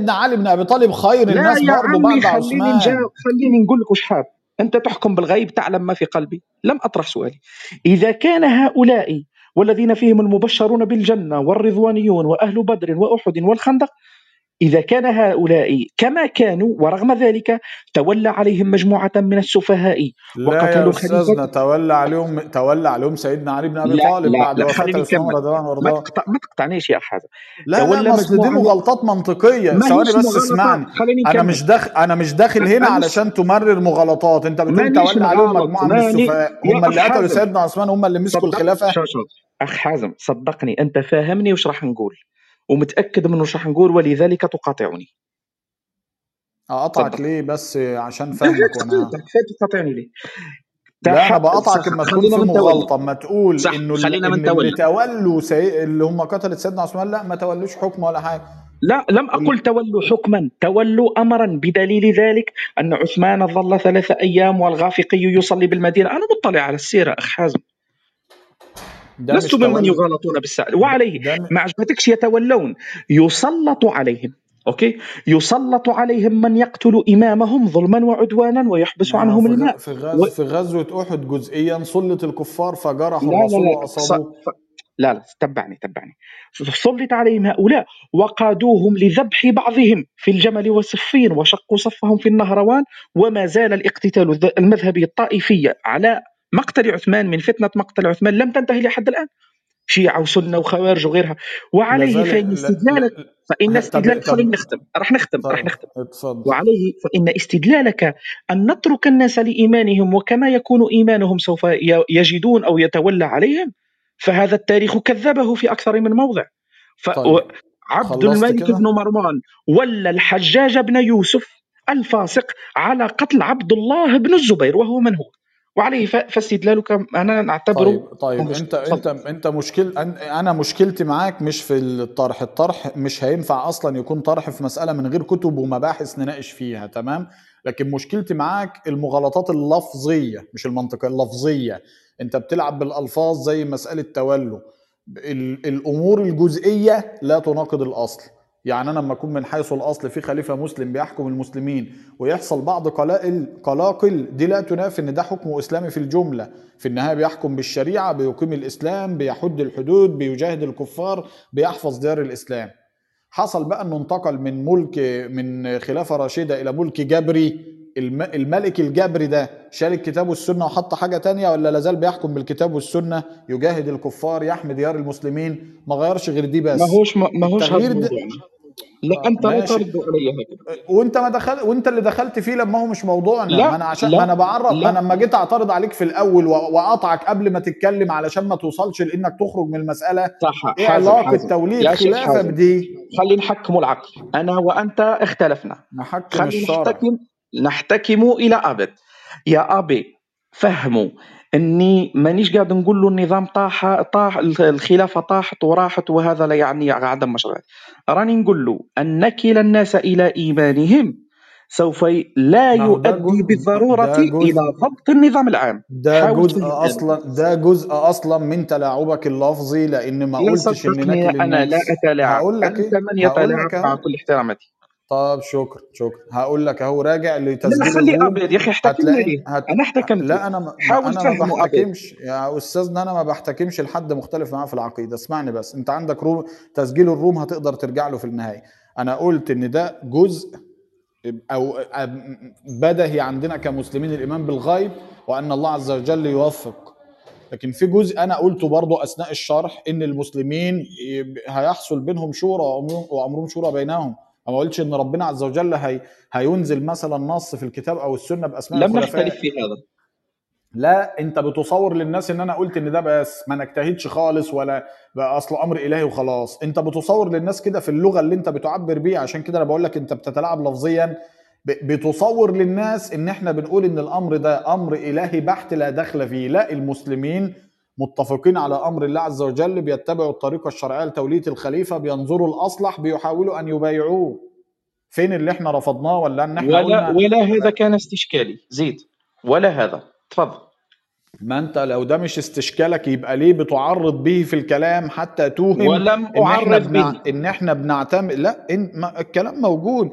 سيدنا علي بن أبي طالب خير الناس برضه بعد خليني عثمان. نجاوب خليني نقول لك وش حاب أنت تحكم بالغيب تعلم ما في قلبي. لم أطرح سؤالي. إذا كان هؤلاء والذين فيهم المبشرون بالجنة والرضوانيون وأهل بدر وأحد والخندق إذا كان هؤلاء كما كانوا ورغم ذلك تولى عليهم مجموعة من السفهاء لا يا وقتلوا الخليفة تولى عليهم تولى عليهم سيدنا علي بن لا طالب لا بعد عثمان نكمل رضي الله. عنه ما تقطع ما تقطعنيش يا حازم. لا لا تولى اصل دي مجموعة مغالطات منطقية. ما ثواني بس اسمعني. نكمل مش داخل أنا مش داخل هنا علشان تمرر مغالطات. أنت بتقول تولى عليهم مجموعة من السفهاء. هم اللي قتلوا سيدنا عثمان هم اللي مسكوا شو؟ أخ حازم صدقني أنت فاهمني وش راح نقول. ومتأكد من وش راح نقول ولذلك تقاطعني. أقطعك تفضل. ليه؟ بس عشان لا فاهمك وأنا تقاطعني ليه؟ لا أنا. بقطعك اما تكون في مغالطة اما تقول صح إنه خلينا من ان اللي تولوا سي... اللي هم قتلت سيدنا عثمان لا ما تولوش حكم ولا حاجة. لا لم وال... تولوا حكما. تولوا أمرا بدليل ذلك أن عثمان ظل ثلاثة أيام والغافقي يصلي بالمدينة. أنا مطلع على السيرة أخ حازم. لست ممن يغالطون ده, وعليه. ما عجبتكش يتولون يسلط عليهم أوكي يسلط عليهم من يقتل إمامهم ظلما وعدوانا ويحبس عنهم في. الماء في و... غز... في غزوة أحد جزئيا سلط الكفار فجرحوا لا لا الرسول. واصابوه ف... لا لا تبعني تبعني سلط عليهم هؤلاء وقادوهم لذبح بعضهم في الجمل والصفين وشقوا صفهم في النهروان وما زال الاقتتال المذهبي الطائفي على مقتل عثمان من فتنة مقتل عثمان لم تنتهي لحد الآن. شيعة وسنة وخوارج وغيرها. وعليه فإن لا استدلالك لا فإن استدلالك خلينا نختم. راح نختم راح نختم. وعليه فإن استدلالك أن نترك الناس لإيمانهم وكما يكون إيمانهم سوف يجدون أو يتولى عليهم فهذا التاريخ كذبه في أكثر من موضع. طيب. خلصت الملك بن مروان ولا الحجاج بن يوسف الفاسق على قتل عبد الله بن الزبير وهو من هو. وعليه فاستدلالك أنا نعتبره طيب طيب مباشر انت انت أنت مشكل أنا مشكلتي معاك مش في الطرح. الطرح مش هينفع أصلا يكون طرح في مسألة من غير كتب ومباحث نناقش فيها تمام؟ لكن مشكلتي معاك المغالطات اللفظية مش المنطقية اللفظية. أنت بتلعب بالألفاظ زي مسألة تولوا ال- الأمور الجزئية لا تناقض الأصل. يعني أنا لما أكون من حيث الأصل في خليفة مسلم بيحكم المسلمين ويحصل بعض قلائل قلاقل دي لا تنافي إن ده حكم إسلامي في الجملة. في النهاية بيحكم بالشريعة بيقيم الإسلام بيحد الحدود بيجاهد الكفار بيحفظ ديار الإسلام. حصل بقى إنه انتقل من ملك من خلافة راشدة إلى ملك جبري. الم- الملك الجبري ده شال الكتاب والسنة وحط حاجة تانية ولا لازال بيحكم بالكتاب والسنة؟ يجاهد الكفار يحمي ديار المسلمين. ما غيرش غير دي ما بس هوش ما هوش هذا التغيير ده موضوعنا لا أنت لا ترد علي هكذا وانت ما دخل وانت اللي دخلت فيه لما هو مش موضوعنا. ما لا أنا عشان ما أنا لا. بعرف ما لا أنا لما جيت أعترض عليك في الأول وأقطعك قبل ما تتكلم علشان ما توصلش لإنك تخرج من المسألة. صح إيه علاقة توليد خلافة بدي؟ خلي نحكم العقل. أنا وأنت اختلفنا. نحكم خلي نحتكم نحتكم إلى أبد. يا أبي فهموا. إني مانيش قاعد نقول له النظام طاح طاح الخلافة طاحت وراحت وهذا لا يعني عدم مشروعية. راني نقول له أن نكل الناس إلى إيمانهم سوف لا ده يؤدي إلى جزء ضبط النظام العام. ده جزء أصلا ده جزء أصلا من تلاعبك اللفظي لأن ما قلتش ناكل أنا لا هقول لك أنت إيه؟ من هقول يتلاعب مع كل احتراماتي. طب شكرا شكرا. هقول لك اهو راجع لا لتسجيل خلي الروم أبيض يا أخي ليه هت... أنا أحتكمت. لا أنا ما حاول أنا ما بحتكمش. يا استاذنا أنا ما بحتكمش لحد مختلف معاه في العقيدة. اسمعني بس أنت عندك روم تسجيل الروم هتقدر ترجع له في النهاية. أنا قلت إن ده جزء أو بدهي عندنا كمسلمين الإيمان بالغيب وأن الله عز وجل يوفق. لكن في جزء أنا قلته برضو أثناء الشرح إن المسلمين هيحصل بينهم شورى وأمرهم شورى بينهم. ما قلتش إن ربنا عز وجل هي هينزل مثلا نص في الكتاب أو السنة بأسماء لم نختلف في هذا. لا أنت بتصور للناس إن أنا قلت إن ده بس ما نجتهدش خالص ولا بقى أصل أمر إلهي وخلاص. أنت بتصور للناس كده في اللغة اللي أنت بتعبر بيها عشان كده أنا بقول لك أنت بتتلاعب لفظيا. بتصور للناس إن إحنا بنقول إن الأمر ده أمر إلهي بحت لا دخل فيه. لا المسلمين متفقين على أمر الله عز وجل بيتبعوا الطريقة الشرعية لتولية الخليفة بينظروا الأصلح بيحاولوا أن يبايعوه. فين اللي إحنا رفضناه ولا إن إحنا ولا ولا هذا كان استشكالي. زيد ولا هذا. تفضل. ما انت لو ده مش استشكالك يبقى ليه بتعرض به في الكلام حتى توهم ولم إن إحنا بنع... إن إحنا بنعتمد لا إن... ما... الكلام موجود.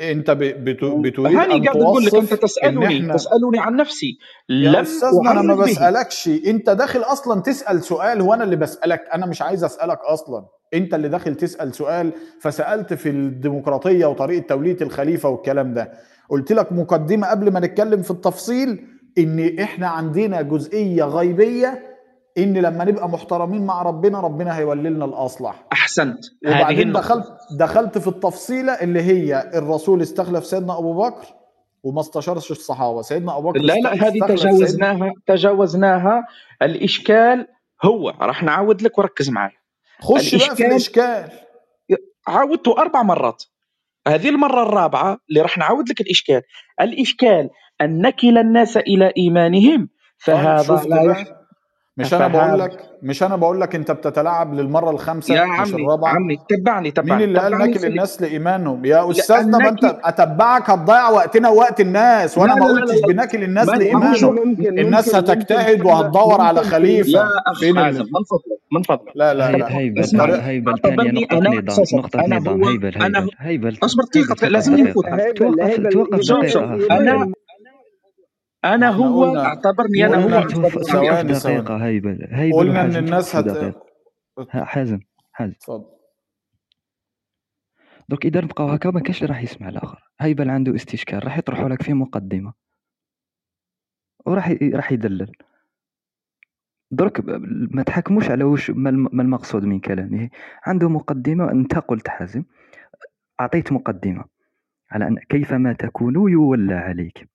إنت ب... بت... بتريد هاني أن قاعد تقول لك أنت توصف إن تسألني إحنا تسألني عن نفسي. يا لم استاذنا أنا ما به. بسألكش. إنت داخل أصلا تسأل سؤال هو أنا اللي بسألك. أنا مش عايز أسألك أصلا. إنت اللي داخل تسأل سؤال. فسألت في الديمقراطية وطريقة تولية الخليفة والكلام ده. قلت لك مقدمة قبل ما نتكلم في التفصيل. إن إحنا عندنا جزئية غيبية إن لما نبقى محترمين مع ربنا ربنا هيولي لنا الأصلح. أحسنت. هذه وبعدين دخلت دخلت في التفصيلة اللي هي الرسول استخلف سيدنا أبو بكر وما استشارش الصحابة. سيدنا أبو بكر لا لا هذه استخلف سيدنا تجاوزناها تجاوزناها. الإشكال هو راح نعاود لك وركز معي خش بقى في الإشكال الإشكال. عاودته أربع مرات. هذه المرة الرابعة اللي راح نعاود لك الإشكال. الإشكال أن نكل الناس إلى إيمانهم. فهذا لا مش أنا بقول لك مش أنا بقول لك أنت بتتلاعب للمرة يا الخامسه مش عمي الرابعة. عمي تبعني مين تبعني اللي قال في الناس لإيمانهم؟ يا أستاذنا ما أنت أتبعك هتضيع وقتنا ووقت الناس لا وأنا ما لا لا قلتش لا بناكل الناس لإيمانهم. الناس هتجتهد وهتدور على يا خليفة. أخ فين. من فضلك من فضلك. لا لا لا. هيبل هيبل نقطة أنا نظام أنا نظام هيبل هيبل هيبل أصبر توقف لازم هيبل توقف هيبل توقف إحنا هو قلنا أعتبرني أنا هو ثواني دقيقة هيبل هيبل قلنا إن الناس هت حازم حازم. اتفضل. دوك إذا نبقاو هكا ما كاش اللي راح يسمع الآخر. هيبل عنده استشكال راح يطرحوا لك فيه مقدمة. وراح ي- راح يدلل. درك ما تحكموش على وش ما الم- ما المقصود من كلامه. عنده مقدمة أنت قلت حازم أعطيت مقدمة على أن كيفما تكون يولى عليك.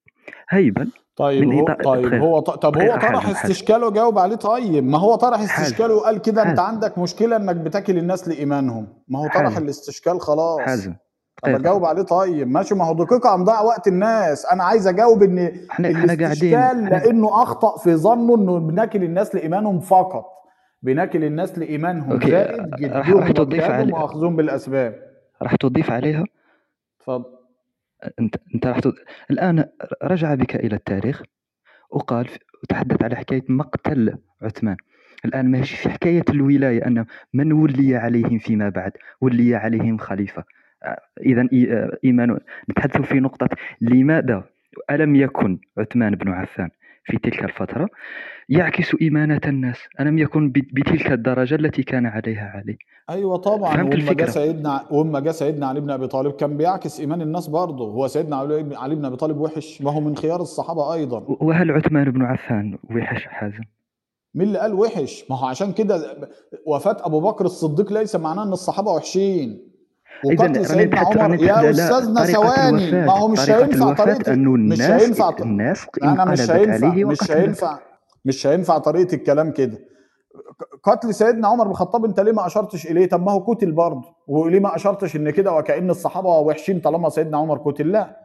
هيبل طيب من هو طيب هو طب هو طرح استشكاله جاوب عليه طيب. ما هو طرح استشكاله وقال كده أنت عندك مشكلة إنك بتاكل الناس لإيمانهم. ما هو طرح الاستشكال خلاص. حازم طب اجاوب عليه طيب. ماشي ما هو دقيقة هنضيع وقت الناس. أنا عايز أجاوب إن إحنا الاستشكال لأنه أخطأ في ظنه إنه بناكل الناس لإيمانهم فقط. بناكل الناس لإيمانهم. أوكي. زائد راح جدهم واخذهم بالأسباب. راح تضيف عليها. اتفضل. أنت أنت راح. الآن رجع بك إلى التاريخ وقال وتحدث على حكاية مقتل عثمان. الآن ماشي في حكاية الولاية ان من ولي عليهم فيما بعد؟ ولي عليهم خليفة. اذا إيمان نتحدث في نقطة لماذا ألم يكن عثمان بن عفان في تلك الفترة؟ يعكس ايمانات الناس. ألم يكن بتلك الدرجة التي كان عليها علي؟ أيوه طبعا. فهمت وما الفكرة؟ سيدنا وما جه سيدنا علي بن أبي طالب كان بيعكس إيمان الناس برضه. هو سيدنا علي بن أبي طالب وحش ما هو من خيار الصحابة أيضا. وهل عثمان بن عفان وحش حازم؟ مين اللي قال وحش؟ ما هو عشان كده وفاة أبو بكر الصديق ليس معناه إن الصحابة وحشين. وقتل سيدنا عمر يا أستاذنا ثواني ما هو مش هينفع طريقة مش الناس هينفع الناس أنا مش هينفع مش هينفع مش هينفع طريقة الكلام كده. قتل سيدنا عمر بن الخطاب انت ليه ما أشرتش إليه؟ طب ما هو قتل برضه. وليه ما أشرتش إن كده؟ وكأن الصحابة وحشين طالما سيدنا عمر قتل. لا.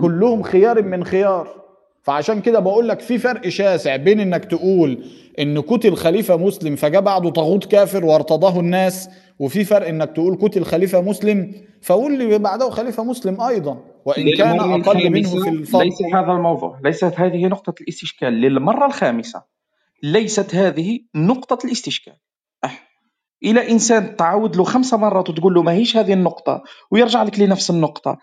كلهم خيار من خيار. فعشان كده بقول لك في فرق شاسع بين إنك تقول إن قتل خليفة مسلم فجاء بعده طاغوت كافر وارتضاه الناس وفي فرق إنك تقول قتل خليفة مسلم فقول لي بعده خليفة مسلم أيضا. وإن كان أقل منه في الفضل ليس هذا الموضوع ليست هذه نقطة الاستشكال للمرة الخامسة. ليست هذه نقطة الاستشكال. أح. إلى إنسان تعود له خمس مرات وتقول له ما هيش هذه النقطة ويرجع لك لنفس النقطة.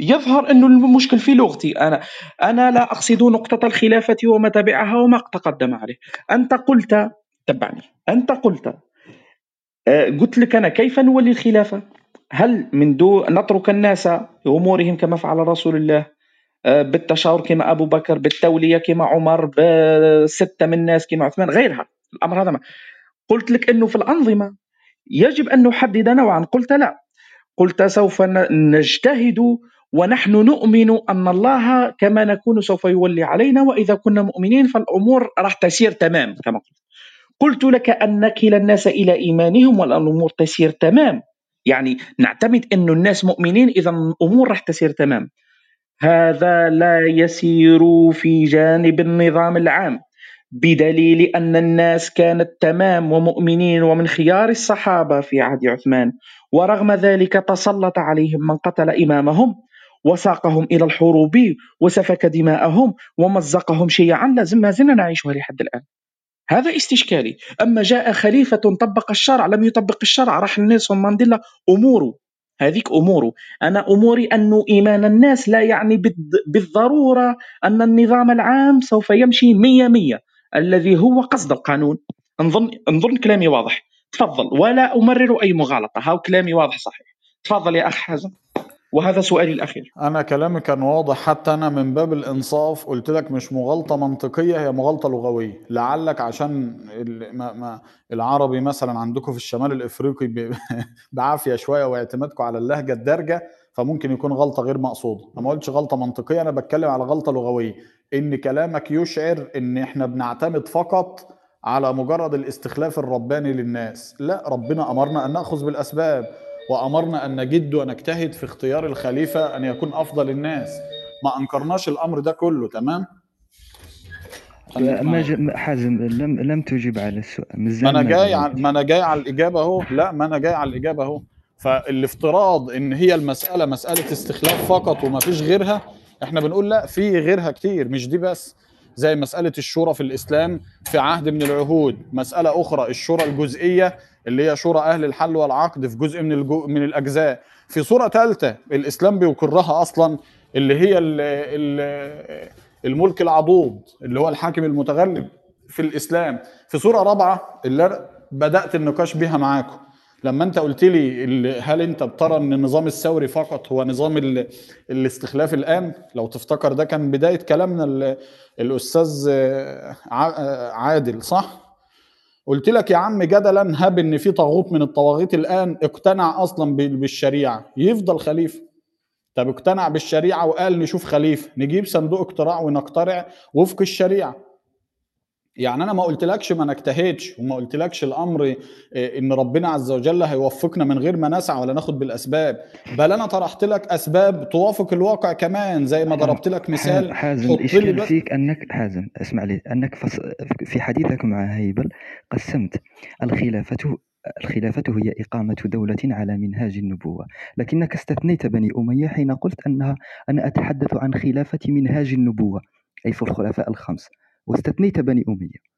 يظهر أنه المشكل في لغتي. أنا أنا لا أقصد نقطة الخلافة وما تبعها وما تقدم عليه. أنت قلت تبعني. أنت قلت آه، قلت لك أنا كيف نولي الخلافة؟ هل من دون نترك الناس أمورهم كما فعل رسول الله؟ بالتشاور كما أبو بكر بالتولية كما عمر بستة من الناس كما عثمان غيرها. الأمر هذا ما. قلت لك أنه في الأنظمة يجب أن نحدد نوعا. قلت لا. قلت سوف نجتهد ونحن نؤمن أن الله كما نكون سوف يولي علينا وإذا كنا مؤمنين فالأمور راح تسير تمام كما قلت. قلت لك أن نكل الناس إلى إيمانهم والأمور تسير تمام. يعني نعتمد أن الناس مؤمنين إذا الأمور راح تسير تمام. هذا لا يسير في جانب النظام العام بدليل أن الناس كانت تمام ومؤمنين ومن خيار الصحابة في عهد عثمان ورغم ذلك تسلط عليهم من قتل إمامهم وساقهم إلى الحروب وسفك دماءهم ومزقهم شيعا لازم ما زلنا نعيشها لحد الآن. هذا استشكالي. أما جاء خليفة طبق الشرع لم يطبق الشرع راح نيلسون مانديلا أموره. هذيك أموره أنا أموري أن إيمان الناس لا يعني بالضرورة أن النظام العام سوف يمشي مية مية. الذي هو قصد القانون. نظن, نظن كلامي واضح. تفضل. ولا أمرر أي مغالطة. هاو كلامي واضح صحيح. تفضل يا أخ حازم. وهذا سؤالي الأخير. أنا كلامي كان واضح. حتى أنا من باب الإنصاف قلت لك مش مغالطة منطقية هي مغالطة لغوية. لعلك عشان العربي مثلا عندكم في الشمال الإفريقي ب- بعافية شوية واعتمادكم على اللهجة الدارجة فممكن يكون غلطة غير مقصودة. أنا ما قلتش غلطة منطقية أنا بتكلم على غلطة لغوية. إن كلامك يشعر إن إحنا بنعتمد فقط على مجرد الاستخلاف الرباني للناس. لا ربنا أمرنا أن نأخذ بالأسباب. وأمرنا أن نجد ونجتهد في اختيار الخليفة أن يكون أفضل الناس. ما أنكرناش الأمر ده كله تمام؟ ما. حازم لم لم تجب على السؤال. ما أنا جاي. على ما أنا جاي على الإجابة أهو. لا ما أنا جاي على الإجابة أهو. فالافتراض إن هي المسألة مسألة استخلاف فقط وما فيش غيرها إحنا بنقول لا في غيرها كتير. مش دي بس. زي مسألة الشورى في الإسلام في عهد من العهود. مسألة أخرى الشورى الجزئية اللي هي شورى أهل الحل والعقد في جزء من الجو من الأجزاء. في صورة ثالثه الإسلام بيقرها أصلا اللي هي ال ال الملك العضوض اللي هو الحاكم المتغلب في الإسلام. في صورة رابعة اللي بدأت النقاش بيها معاكم. لما أنت قلت لي هل أنت بترى إن النظام الثوري فقط هو نظام ال- الاستخلاف الآن؟ لو تفتكر ده كان بداية كلامنا ال- الأستاذ عادل صح؟ قلت لك يا عم جدلا هب إن في طاغوت من الطواغيت الآن اقتنع أصلا بال- بالشريعة. يفضل خليفة. طب اقتنع بالشريعة وقال نشوف خليفة. نجيب صندوق اقتراع ونقترع وفق الشريعة. يعني أنا ما قلتلكش ما نجتهدش وما قلتلكش الأمر إيه، إن ربنا عز وجل هيوفقنا من غير ما نسعى ولا ناخد بالأسباب. بل أنا طرحت لك أسباب توافق الواقع كمان زي ما ضربت لك مثال. حازم بس فيك أنك حازم اسمع لي أنك فص... في حديثك مع هيبل قسمت الخلافة الخلافة هي إقامة دولة على منهاج النبوة. لكنك استثنيت بني أمية حين قلت أنها أنا أتحدث عن خلافة منهاج النبوة أي في الخلفاء الخمس. واستثنيت بني أمية.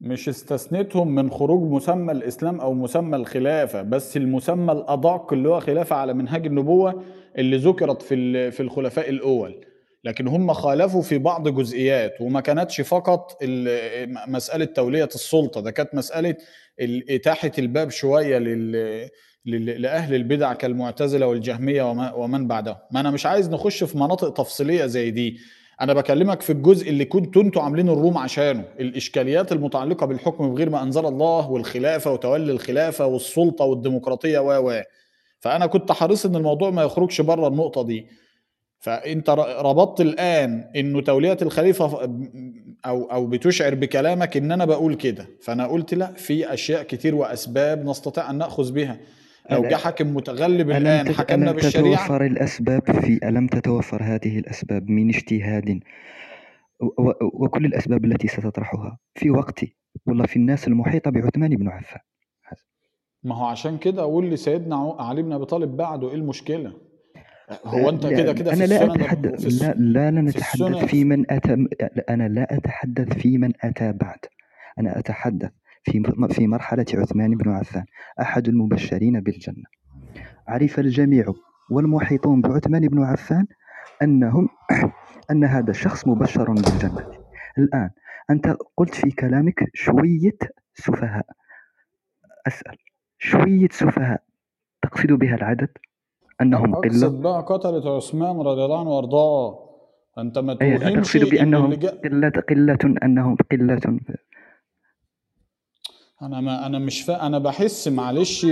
مش استثنيتهم من خروج مسمى الإسلام أو مسمى الخلافة بس المسمى الأدق اللي هو خلافة على منهاج النبوة اللي ذكرت في في الخلفاء الأول. لكن هم خالفوا في بعض جزئيات وما كانتش فقط ال- مسألة تولية السلطة ده كانت مسألة ال- إتاحة الباب شوية لل لأهل البدع كالمعتزلة والجهمية وما- ومن بعدهم. ما أنا مش عايز نخش في مناطق تفصيلية زي دي. أنا بكلمك في الجزء اللي كنتوا أنتوا عاملين الروم عشانه الإشكاليات المتعلقة بالحكم بغير ما أنزل الله والخلافة وتولي الخلافة والسلطة والديمقراطية و و. فأنا كنت حريص إن الموضوع ما يخرجش بره النقطة دي. فأنت ربطت الآن انه تولية الخليفة أو أو بتشعر بكلامك إن أنا بقول كده. فأنا قلت لا في أشياء كتير وأسباب نستطيع أن نأخذ بها. لو جه حاكم متغلب ألم, الآن تت... حكمنا ألم بالشريعة؟ تتوفر الأسباب في ألم تتوفر هذه الأسباب من اجتهاد؟ وكل الأسباب التي ستطرحها في وقتي ولا في الناس المحيطة بعثمان بن عفان. ما هو عشان كده أقول لسيدنا علي بن أبي طالب بعده إيه المشكلة؟ هو أنت كده كده في أنا لا وفي الس... لا لا, لا في نتحدث السنن في من أتى أنا لا أتحدث في من أتى بعد. أنا أتحدث في في مرحلة عثمان بن عفان أحد المبشرين بالجنة. عرف الجميع والمحيطون بعثمان بن عفان أنهم أن هذا الشخص مبشر بالجنة. الآن أنت قلت في كلامك شوية سفهاء. أسأل شوية سفهاء تقصد بها العدد؟ أنهم قلة؟ اقصد بقى قتلة عثمان رضي الله عنه وأرضاه. أنت ما توهمش تقصد بأنهم قلة قلة أنهم قلة. أنا ما أنا مش فا... أنا بحس معلش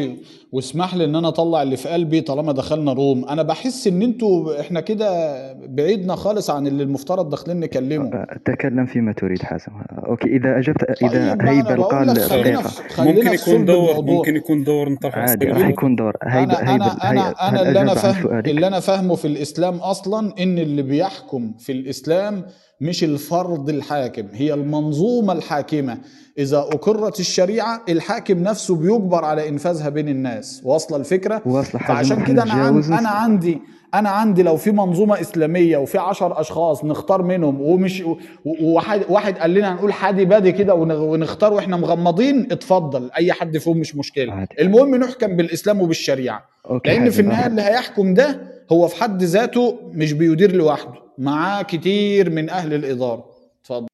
واسمح لي إن أنا أطلع اللي في قلبي طالما دخلنا room. أنا بحس إن أنتوا إحنا كده بعيدنا خالص عن اللي المفترض داخلين نكلمه. تكلم فيما تريد حسن. okay إذا أجبت إذا طيب ما أنا هيبل بقول قال لك خلينا دقيقة في خلينا ممكن يكون دور ممكن يكون دور نطرح عادي راح يكون دور. هيبل أنا هيبل أنا أنا هي- أنا هل اللي أنا فاهم؟ اللي أنا فاهمه في الإسلام أصلا إن اللي بيحكم في الإسلام مش الفرد الحاكم هي المنظومة الحاكمة. إذا أقرت الشريعة الحاكم نفسه بيجبر على إنفاذها بين الناس. واصلة الفكرة؟ واصل حاجة فعشان كده أنا عن أنا عندي أنا عندي لو في منظومة إسلامية وفي عشر أشخاص نختار منهم ومش وواحد واحد قال لنا هنقول حادي بادي كده ون- ونختار وإحنا مغمضين اتفضل. أي حد فيهم مش مشكلة. عادي. المهم نحكم بالإسلام وبالشريعة. okay لأن في حازم النهاية اللي هيحكم ده هو في حد ذاته مش بيدير لوحده. معاه كتير من أهل الإدارة. اتفضل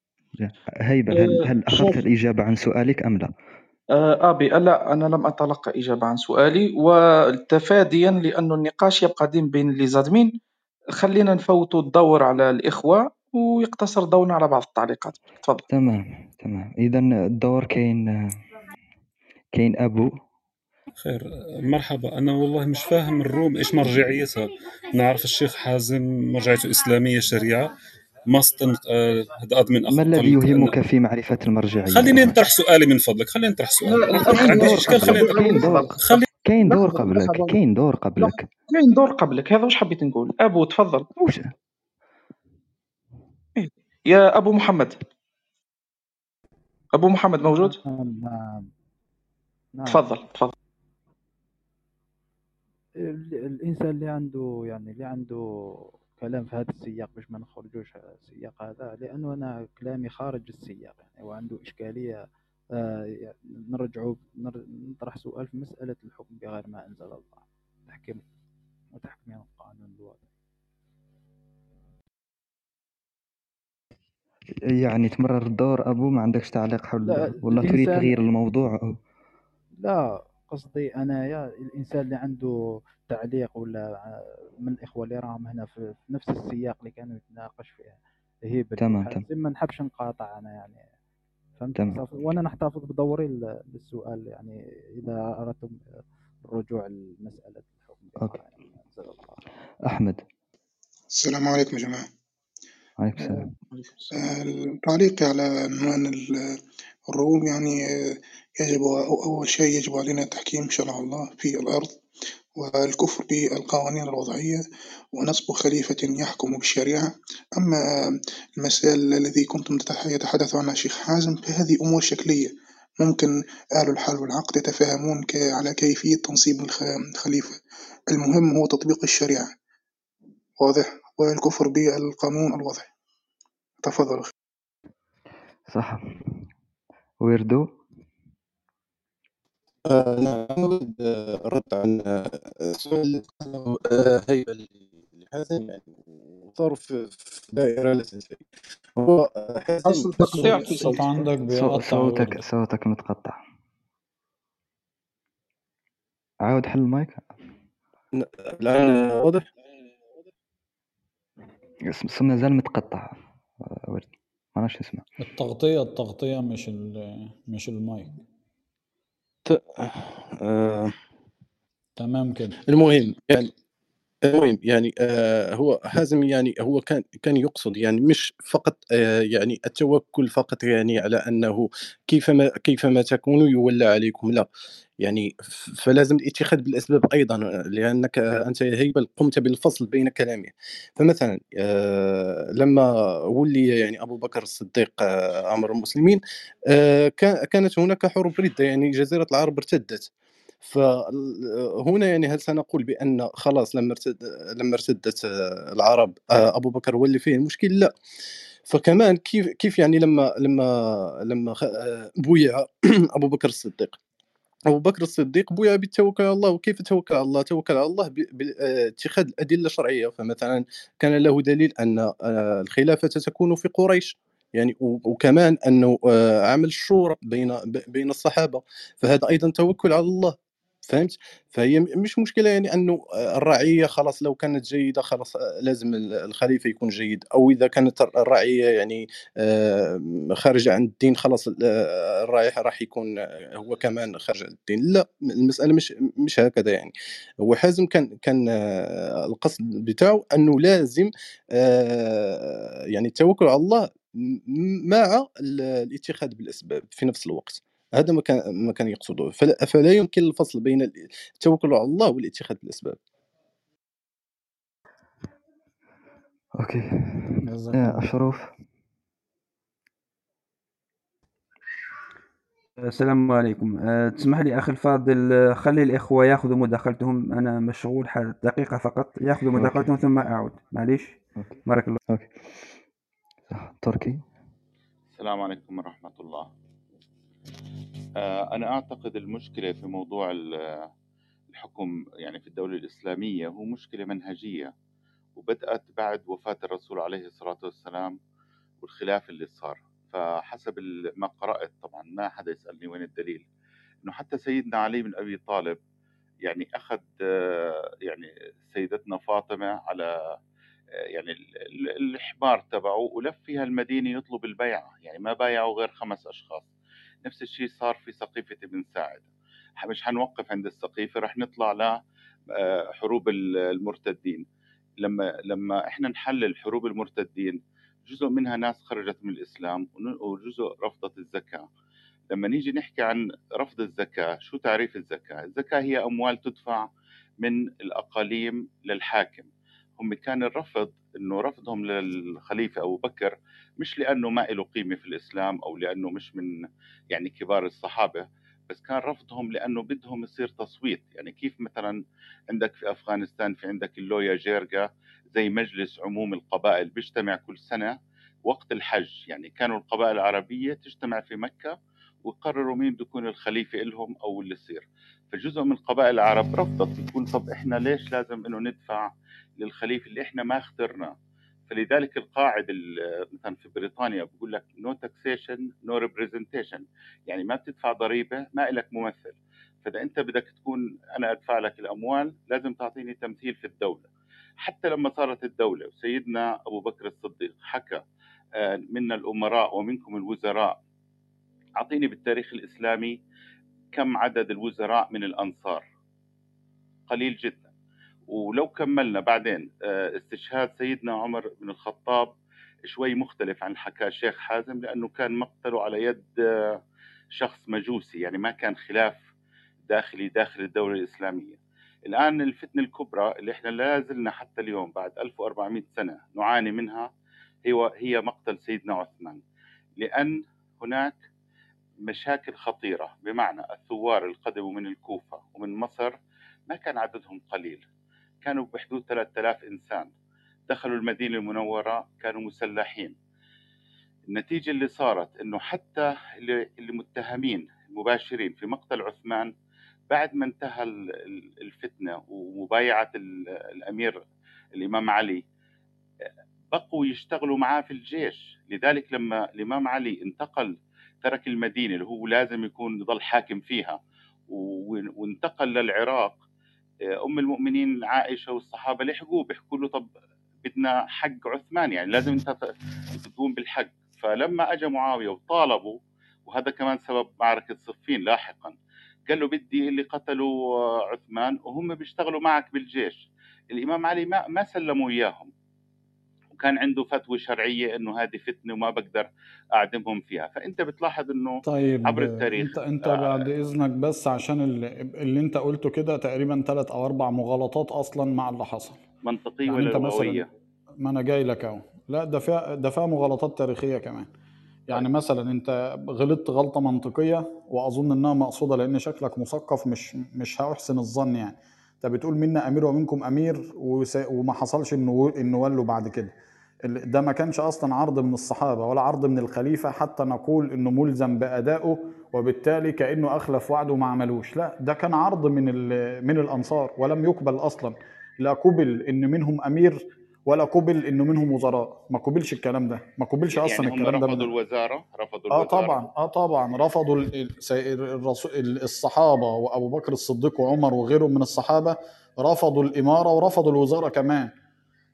هيبة هل هل آه، أخذت شوف. الإجابة عن سؤالك أم لا؟ آه، أبي لا أنا لم أتلقى إجابة عن سؤالي وتفاديا لأن النقاش يبقى ديما بين les admins خلينا نفوتوا الدور على الإخوة ويقتصر دورنا على بعض التعليقات. تفضل. تمام تمام. اذا الدور كاين كاين أبو. خير مرحبا. أنا والله مش فاهم الروم إيش مرجعيتها نعرف الشيخ حازم مرجعيته إسلامية شريعة. ماستن آه، هذا أدمن أخ ما الذي يهمك في معرفة المرجعية؟ خليني أنطرح سؤالي من فضلك خليني كاين عنديش دور إشكال خليني قبلك أنطرح كاين دور خلي كاين دور لحظة قبلك كاين دور قبلك. كاين دور قبلك. هذا واش حبيت نقول؟ أبو تفضل. وش؟ إيه. يا أبو محمد. أبو محمد موجود؟ نعم نعم. تفضل تفضل. ال- الإنسان اللي عنده يعني اللي عنده كلام في هذا السياق باش ما نخرجوش على السياق هذا لأنه أنا كلامي خارج السياق يعني وعنده إشكالية آه يعني نرجعوا نر- نطرح سؤال في مسألة الحكم بغير ما أنزل الله تحكيم وتحكيم القانون الوضعي يعني تمرر الدور أبو ما عندكش تعليق حول لا ولا تريد الإنسان تغيير الموضوع. لا قصدي أنايا الإنسان اللي عنده تعليق ولا من الإخوة اللي راهم هنا في نفس السياق اللي كانوا يتناقش فيه هيبل تمام تمام. ما نحبش نقاطع أنا يعني فهمت؟ تمام. وأنا نحتفظ بدوري للسؤال يعني إذا أردتم الرجوع لمسألة الحكم okay. الله أحمد. السلام عليكم يا جماعة. عليكم السلام. عليكم السلام آه، تعليقي على عنوان ال- الروم يعني آه، يجب أو أول شيء يجب علينا تحكيم شرع الله في الأرض والكفر بالقوانين الوضعية ونصب خليفة يحكم بالشريعة. أما المسائل الذي كنتم يتحدث عنها الشيخ حازم فهذه أمور شكلية. ممكن أهل الحل والعقد يتفاهمون على كيفية تنصيب الخ- الخليفة. المهم هو تطبيق الشريعة. واضح؟ والكفر بالقانون الوضعي. تفضل صح. ويردو؟ آه نعم أنا أود آه، الرد عن آه، السؤال اللي سأله آه، هيبة لحازم يعني وصار في في دائرة لا تنتهي هو آه، حازم تقطيع الصوت في الصوت صوتك عندك صو... بيقطع صوتك صوتك متقطع. عاود حل المايك. ن- الآن آه، واضح؟ س- ما زال متقطع آه، ورد. ما نعرفش اسمه. التغطية التغطية مش ال- مش المايك. ت- آه، تمام كده. المهم يعني المهم يعني آه هو حازم يعني هو كان كان يقصد يعني مش فقط آه يعني التوكل فقط يعني على أنه كيفما كيفما تكونوا يولى عليكم لا. يعني فلازم الاتخاذ بالأسباب أيضا لأنك أنت يا هيبة قمت بالفصل بين كلامه. فمثلا آه لما ولي يعني أبو بكر الصديق أمر المسلمين كان- كانت هناك حروب ردة يعني جزيرة العرب ارتدت. فهنا يعني هل سنقول بأن خلاص لما ارتد لما ارتدت آه، العرب آه، أبو بكر هو اللي فيه المشكل؟ لا. فكمان كيف كيف يعني لما لما لما آه، بويع أبو بكر الصديق؟ أبو بكر الصديق بويع بالتوكل على الله. وكيف توكل على الله؟ توكل على الله باتخاذ الادله الشرعيه فمثلا كان له دليل أن آه، الخلافة تكون في قريش. يعني وكمان أنه آه، عمل الشورى بين بين الصحابة. فهذا أيضا توكل على الله. فهمت؟ فهي مش مشكلة يعني أنه آه، الرعية خلاص لو كانت جيدة خلاص آه، لازم ال- الخليفة يكون جيد. أو إذا كانت الر- الرعية يعني آه، خارجة عن الدين خلاص ال- الراعي راح يكون هو كمان خارج عن الدين. لا المسألة مش مش هكذا يعني. هو حازم كان كان القصد بتاعه أنه لازم يعني التوكل على الله مع ال- الاتخاذ بالأسباب في نفس الوقت. هذا ما كان ما كان يقصده فلا, فلا يمكن الفصل بين التوكل على الله والاتخاذ بالأسباب. okay. يا أشرف. السلام عليكم. أه، تسمح لي أخي الفاضل أه، خلي الإخوة يأخذوا مداخلتهم. أنا مشغول حال دقيقة فقط. يأخذوا okay. مداخلتهم ثم أعود. معليش. بارك الله okay. صح تركي. السلام عليكم ورحمة الله. أنا أعتقد المشكلة في موضوع ال- الحكم يعني في الدولة الإسلامية هو مشكلة منهجية وبدأت بعد وفاة الرسول عليه الصلاة والسلام والخلاف اللي صار. فحسب ما قرأت طبعا ما حدا يسألني وين الدليل. إنه حتى سيدنا علي بن أبي طالب يعني أخذ آه، يعني سيدتنا فاطمة على آه، يعني ال- ال- الحمار تبعه ولف فيها المدينة يطلب البيعة. يعني ما بايعوا غير خمس أشخاص. نفس الشيء صار في سقيفة ابن ساعد مش حنوقف عند السقيفة رح نطلع ل آه، حروب ال- المرتدين. لما لما إحنا نحلل حروب المرتدين جزء منها ناس خرجت من الإسلام ون- وجزء رفضت الزكاة. لما نيجي نحكي عن رفض الزكاة شو تعريف الزكاة؟ الزكاة هي أموال تدفع من الأقاليم للحاكم. هم كان الرفض إنه رفضهم للخليفة أبو بكر مش لأنه ما له قيمة في الإسلام أو لأنه مش من يعني كبار الصحابة بس كان رفضهم لأنه بدهم يصير تصويت. يعني كيف مثلا عندك في أفغانستان في عندك اللويا جيرجا زي مجلس عموم القبائل بيجتمع كل سنة وقت الحج. يعني كانوا القبائل العربية تجتمع في مكة ويقرروا مين بده يكون الخليفة لهم أو اللي يصير. فجزء من قبائل العرب رفضت بتقول طب إحنا ليش لازم إنه ندفع للخليفة اللي إحنا ما اخترناه فلذلك القاعده ال- مثلا في بريطانيا بقول لك no taxation no representation يعني ما بتدفع ضريبة ما لك ممثل. فإذا أنت بدك تكون أنا أدفع لك الأموال لازم تعطيني تمثيل في الدولة. حتى لما صارت الدولة وسيدنا أبو بكر الصديق حكى آه، منا الأمراء ومنكم الوزراء أعطيني بالتاريخ الإسلامي كم عدد الوزراء من الأنصار؟ قليل جدا. ولو كملنا بعدين آه، استشهاد سيدنا عمر بن الخطاب شوي مختلف عن حكى الشيخ حازم لأنه كان مقتله على يد آه، شخص مجوسي يعني ما كان خلاف داخلي داخل الدولة الإسلامية. الآن الفتنة الكبرى اللي إحنا لا زلنا حتى اليوم بعد 1400 سنة نعاني منها هي هي مقتل سيدنا عثمان. لأن هناك مشاكل خطيرة. بمعنى الثوار اللي قدموا من الكوفة ومن مصر ما كان عددهم قليل. كانوا بحدود 3000 إنسان. دخلوا المدينة المنورة كانوا مسلحين. النتيجة اللي صارت إنه حتى اللي, اللي متهمين مباشرين في مقتل عثمان بعد ما انتهى ال- ال- الفتنة ومبايعة ال- الأمير الإمام علي بقوا يشتغلوا معاه في الجيش. لذلك لما الإمام علي انتقل ترك المدينة اللي هو لازم يكون يضل حاكم فيها. وانتقل للعراق أم المؤمنين عائشه والصحابة لحقوه بيحكوا له طب بدنا حق عثمان يعني لازم انت تقوم بالحق. فلما اجى معاوية وطالبوا وهذا كمان سبب معركة صفين لاحقا قال له بدي اللي قتلوا آه، عثمان وهم بيشتغلوا معك بالجيش. الإمام علي ما ما سلموا إياهم. وكان عنده فتوى شرعية إنه هذه فتنة وما بقدر أعدمهم فيها. فأنت بتلاحظ إنه طيب عبر التاريخ أنت أنت آه، بعد إذنك بس عشان اللي, اللي أنت قلته كده تقريبا ثلاث أو أربع مغالطات أصلا مع اللي حصل. منطقية يعني ولا أنت مثلا ما أنا جاي لك أهو. لا ده فيها ده فيها مغالطات تاريخية كمان. يعني طيب. مثلا أنت غلطت غلطة منطقية وأظن إنها مقصودة لأن شكلك مثقف مش مش هحسن الظن يعني. أنت بتقول منا أمير ومنكم أمير وما حصلش إنه إنه ولوا بعد كده. ده ما كانش أصلا عرض من الصحابة ولا عرض من الخليفة حتى نقول إنه ملزم بأدائه وبالتالي كأنه أخلف وعده وما عملوش. لا ده كان عرض من من الأنصار ولم يقبل أصلا. لا قبل ان منهم أمير ولا قبل إنه منهم وزراء. ما قبلش الكلام ده. ما قبلش يعني أصلا الكلام ده رفضوا من الوزارة؟ رفضوا آه الوزارة؟ طبعا. آه طبعا. رفضوا الصحابة وأبو بكر الصديق وعمر وغيرهم من الصحابة. رفضوا الإمارة ورفضوا الوزارة كمان.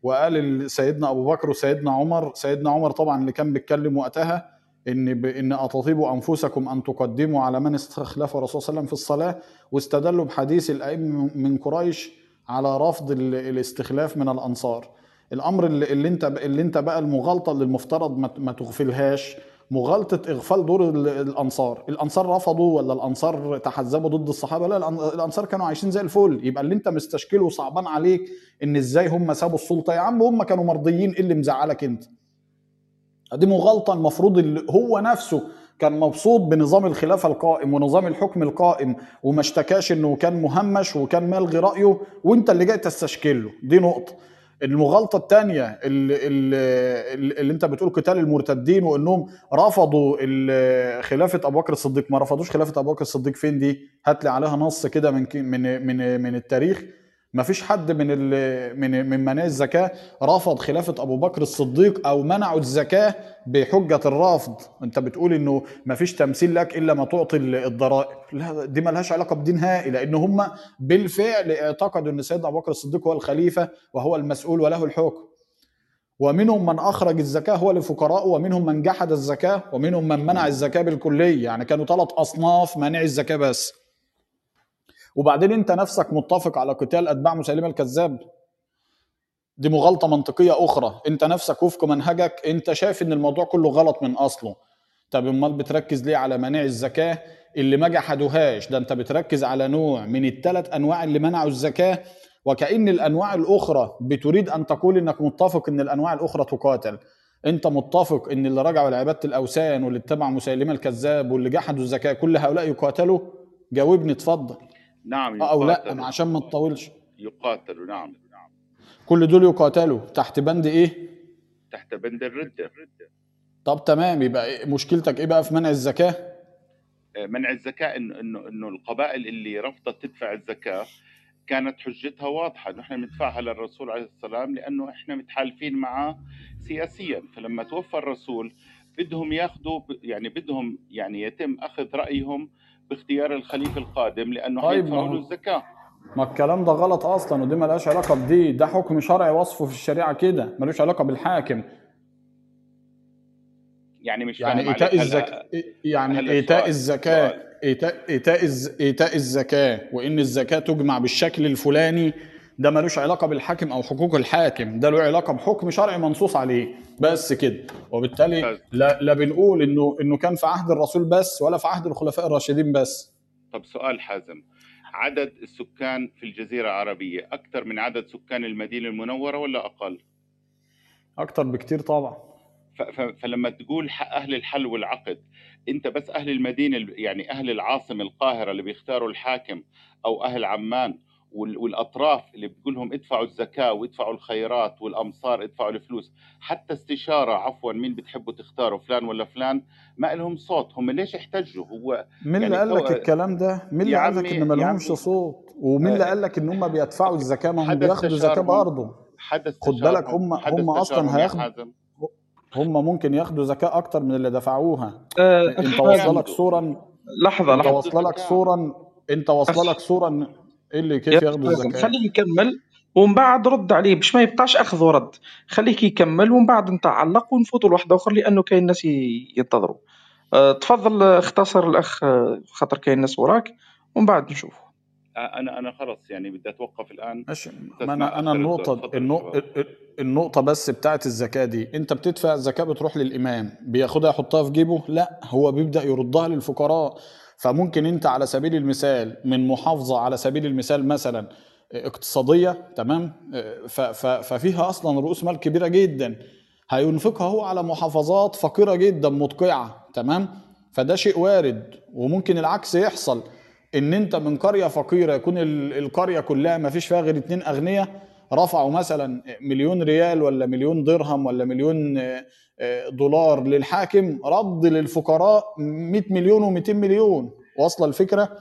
وقال ال- سيدنا أبو بكر وسيدنا عمر سيدنا عمر طبعا اللي كان بيتكلم وقتها إن. إن أطيبوا أنفسكم أن تقدموا على من استخلف الرسول صلى الله عليه وسلم في الصلاة واستدلوا بحديث الأئمة من قريش على رفض ال... الاستخلاف من الأنصار الأمر اللي, اللي انت اللي انت بقى المغالطة اللي المفترض ما تغفلهاش مغالطة إغفال دور ال- الأنصار. الأنصار رفضوا ولا الأنصار تحزبوا ضد الصحابة؟ لا الأنصار كانوا عايشين زي الفل. يبقى اللي أنت مستشكله وصعبان عليك إن إزاي هم سابوا السلطة؟ يا عم هم كانوا مرضيين. إيه اللي مزعلك أنت؟ دي مغالطة المفروض اللي هو نفسه كان مبسوط بنظام الخلافة القائم ونظام الحكم القائم وما اشتكاش إنه كان مهمش وكان ملغي رأيه وأنت اللي جاي تستشكله. دي نقطة. المغالطة الثانية اللي, اللي, انت بتقول قتال المرتدين وانهم رفضوا خلافة أبو بكر الصديق. ما رفضوش خلافة أبو بكر الصديق فين دي؟ هات لي عليها نص كده من من من من التاريخ. ما فيش حد من من من مناهج الزكاة رفض خلافة أبو بكر الصديق أو منعوا الزكاة بحجة الرفض أنت بتقول إنه ما فيش تمثيل لك إلا ما تعطي ال- الضرائب. لا دي ملهاش علاقة بدين نهائي لأن هم بالفعل اعتقدوا إن سيدنا أبو بكر الصديق هو الخليفة وهو المسؤول وله الحكم. ومنهم من أخرج الزكاة هو لفقراء ومنهم من جحد الزكاة ومنهم من منع الزكاة بالكلية. يعني كانوا ثلاث أصناف مانع الزكاة بس. وبعدين انت نفسك متفق على قتال أتباع مسيلمه الكذاب؟ دي مغالطه منطقية أخرى. انت نفسك وفق منهجك انت شايف إن الموضوع كله غلط من أصله. طب امال بتركز ليه على مانع الزكاة اللي ما جحدوهاش؟ ده انت بتركز على نوع من الثلاث أنواع اللي منعوا الزكاة وكأن الأنواع الأخرى بتريد أن تقول إنك متفق إن الأنواع الأخرى تقاتل. انت متفق إن اللي رجعوا لعبادة الأوثان واللي اتبعوا مسيلمه الكذاب واللي جحدوا الزكاة كل هؤلاء يقاتلوا؟ جاوبني اتفضل. نعم أو لا أنا عشان ما تطولش. يقاتلوا نعم. نعم كل دول يقاتلوا. تحت بند إيه؟ تحت بند الردة. طب تمام يبقى إيه؟ مشكلتك إيه بقى في منع الزكاة؟ منع الزكاة إنه إنه إنه القبائل اللي رفضت تدفع الزكاة كانت حجتها واضحة إنه إحنا بندفعها للرسول عليه السلام لأنه إحنا متحالفين معه سياسيا. فلما توفى الرسول بدهم ياخذوا يعني بدهم يعني يتم أخذ رأيهم باختيار الخليفة القادم لأنه طيب حيدفعوا له هو الزكاة. ما الكلام ده غلط أصلا ودي ملهاش علاقة بدي ده حكم شرعي وصفه في الشريعة كده ملوش علاقة بالحاكم. يعني مش يعني إيتاء عليك الزكاه يعني إيتاء الزكاة ايتاء إيتاء الزكاة وإن الزكاة تجمع بالشكل الفلاني ده ملوش علاقة بالحاكم أو حقوق الحاكم ده له علاقة بحكم شرعي منصوص عليه. بس كده. وبالتالي لا لا بنقول إنه إنه كان في عهد الرسول بس ولا في عهد الخلفاء الراشدين بس. طب سؤال حازم. عدد السكان في الجزيرة العربية أكثر من عدد سكان المدينة المنورة ولا أقل؟ أكتر بكتير طبعا. فلما تقول أهل الحل والعقد أنت بس أهل المدينة ال- يعني أهل العاصمة القاهرة اللي بيختاروا الحاكم أو أهل عمان والأطراف اللي بتقولهم ادفعوا الزكاة وادفعوا الخيرات والأمصار ادفعوا الفلوس حتى استشارة عفوا مين بتحبوا تختاروا فلان ولا فلان ما لهم صوت هم ليش احتجوا هو مين اللي يعني قال لك. الكلام ده؟ مين اللي قال لك إن ما لهمش صوت؟ ومين اللي آه، قال لك إن هم بيدفعوا الزكاة؟ ما هم بياخدوا زكاه برضه حدا خد بالك هم هم أصلا هياخدوا هم ممكن ياخدوا زكاة أكتر من اللي دفعوها آه، أنت واصلة فادي لك صوره لحظة أنت لحظة ياخدوا واصلة لك صوره أنت واصلة أخ لك صوره اللي كيف ياخدوا حازم الزكاة؟ خليه يكمل ومن بعد رد عليه باش ما يبقاش أخذ ورد. خليك يكمل ومن بعد انت علق ونفوتوا لواحد آخر لأنه كاين ناس ينتظروا. أه تفضل اختصر الأخ آه، خاطر كاين ناس وراك ومن بعد نشوف أنا أنا خلص يعني بدي أتوقف الآن. ماشي. ما أنا أنا النقطه النقطة بس بتاعت الزكاة دي. أنت بتدفع الزكاه بتروح للإمام بياخدها يحطها في جيبه؟ لا هو بيبدأ يردها للفقراء. فممكن انت على سبيل المثال من محافظة على سبيل المثال مثلا اقتصادية تمام؟ ففيها أصلا رؤوس مال كبيرة جدا. هينفقها هو على محافظات فقيرة جدا مدقعه تمام؟ فده شيء وارد وممكن العكس يحصل. إن أنت من قرية فقيرة يكون ال- القرية كلها ما فيش فيها غير اتنين أغنياء رفعوا مثلا مليون ريال ولا مليون درهم ولا مليون دولار للحاكم رد للفقراء 100 مليون و200 مليون. واصلة الفكرة؟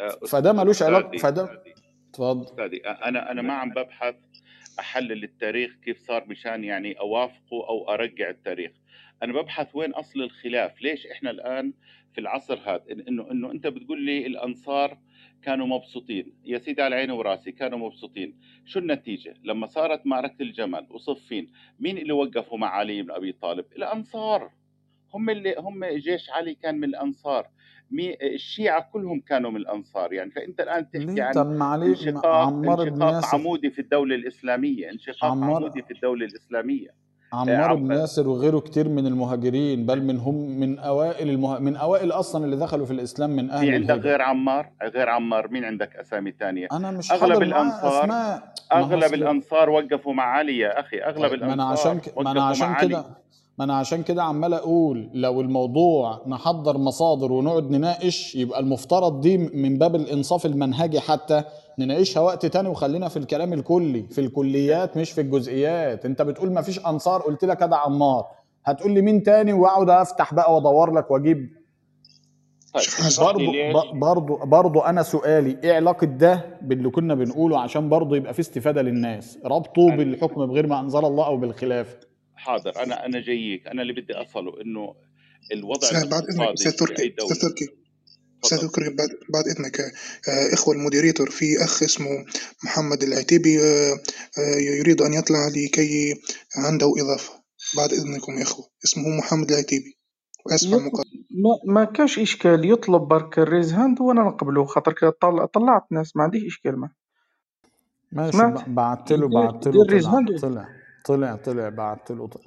آه، فده ملوش علاقه فده اتفضل. أنا أنا ما عم ببحث أحلل التاريخ كيف صار مشان يعني أوافقه أو أرجع التاريخ. أنا ببحث وين أصل الخلاف؟ ليش إحنا الآن في العصر هذا؟ انه إنه أنت بتقول لي الأنصار كانوا مبسوطين. يا سيدي على عيني وراسي كانوا مبسوطين. شو النتيجة؟ لما صارت معركه الجمل وصفين مين اللي وقفوا مع علي بن أبي طالب؟ الأنصار. هم اللي هم جيش علي كان من الأنصار. مي الشيعة كلهم كانوا من الأنصار. يعني فأنت الآن تحكي عن انشقاق انشقاق عمودي في الدولة الإسلامية انشقاق عمودي في الدولة الإسلامية. آه، عمار عم- بن ياسر وغيره كتير من المهاجرين بل من هم من أوائل المه... من أوائل أصلا اللي دخلوا في الإسلام من في أهل عندك الهجرة. غير عمار؟ غير عمار مين عندك أسامي تانية أنا مش أغلب الانصار هو أغلب الأنصار وقفوا مع علي يا أخي أغلب طيب ما أنا عشان الانصار ك... ما أنا عشان كده ما أنا عشان كده عمال أقول لو الموضوع نحضر مصادر ونقعد نناقش يبقى المفترض دي من باب الإنصاف المنهجي حتى نناقشها وقت تاني وخلينا في الكلام الكلي في الكليات مش في الجزئيات. انت بتقول ما فيش أنصار قلت لك ادع عمار. هتقول لي مين تاني وأقعد أفتح بقى وأدور لك وأجيب؟ طيب برضو برضو برضو أنا سؤالي إيه علاقة ده باللي كنا بنقوله عشان برضو يبقى في استفادة للناس؟ ربطه أنا- بالحكم بغير ما أنزل الله أو بالخلاف. حاضر أنا أنا جايك. أنا اللي بدي اصله إنه الوضع سهل بعد إذنك الإقتصادي أستاذ تركي أستاذ تركي. أستاذ تفضل. تركي بعد بعد إذنك آه، إخوة المودريتور في أخ اسمه محمد العتيبي آه، آه، يريد أن يطلع لكي عنده إضافة. بعد إذنكم يا إخوة اسمه محمد العتيبي. يطلب المقاطعه ما, ما كاش إشكال. يطلب برك ال raise hand وأنا نقبله خاطر كده طل... طلعت ناس ما عنديش إشكال معه ماشي سمعت؟ ب- بعت له بعت له طلع طلع طلع طلع بعت له طلع.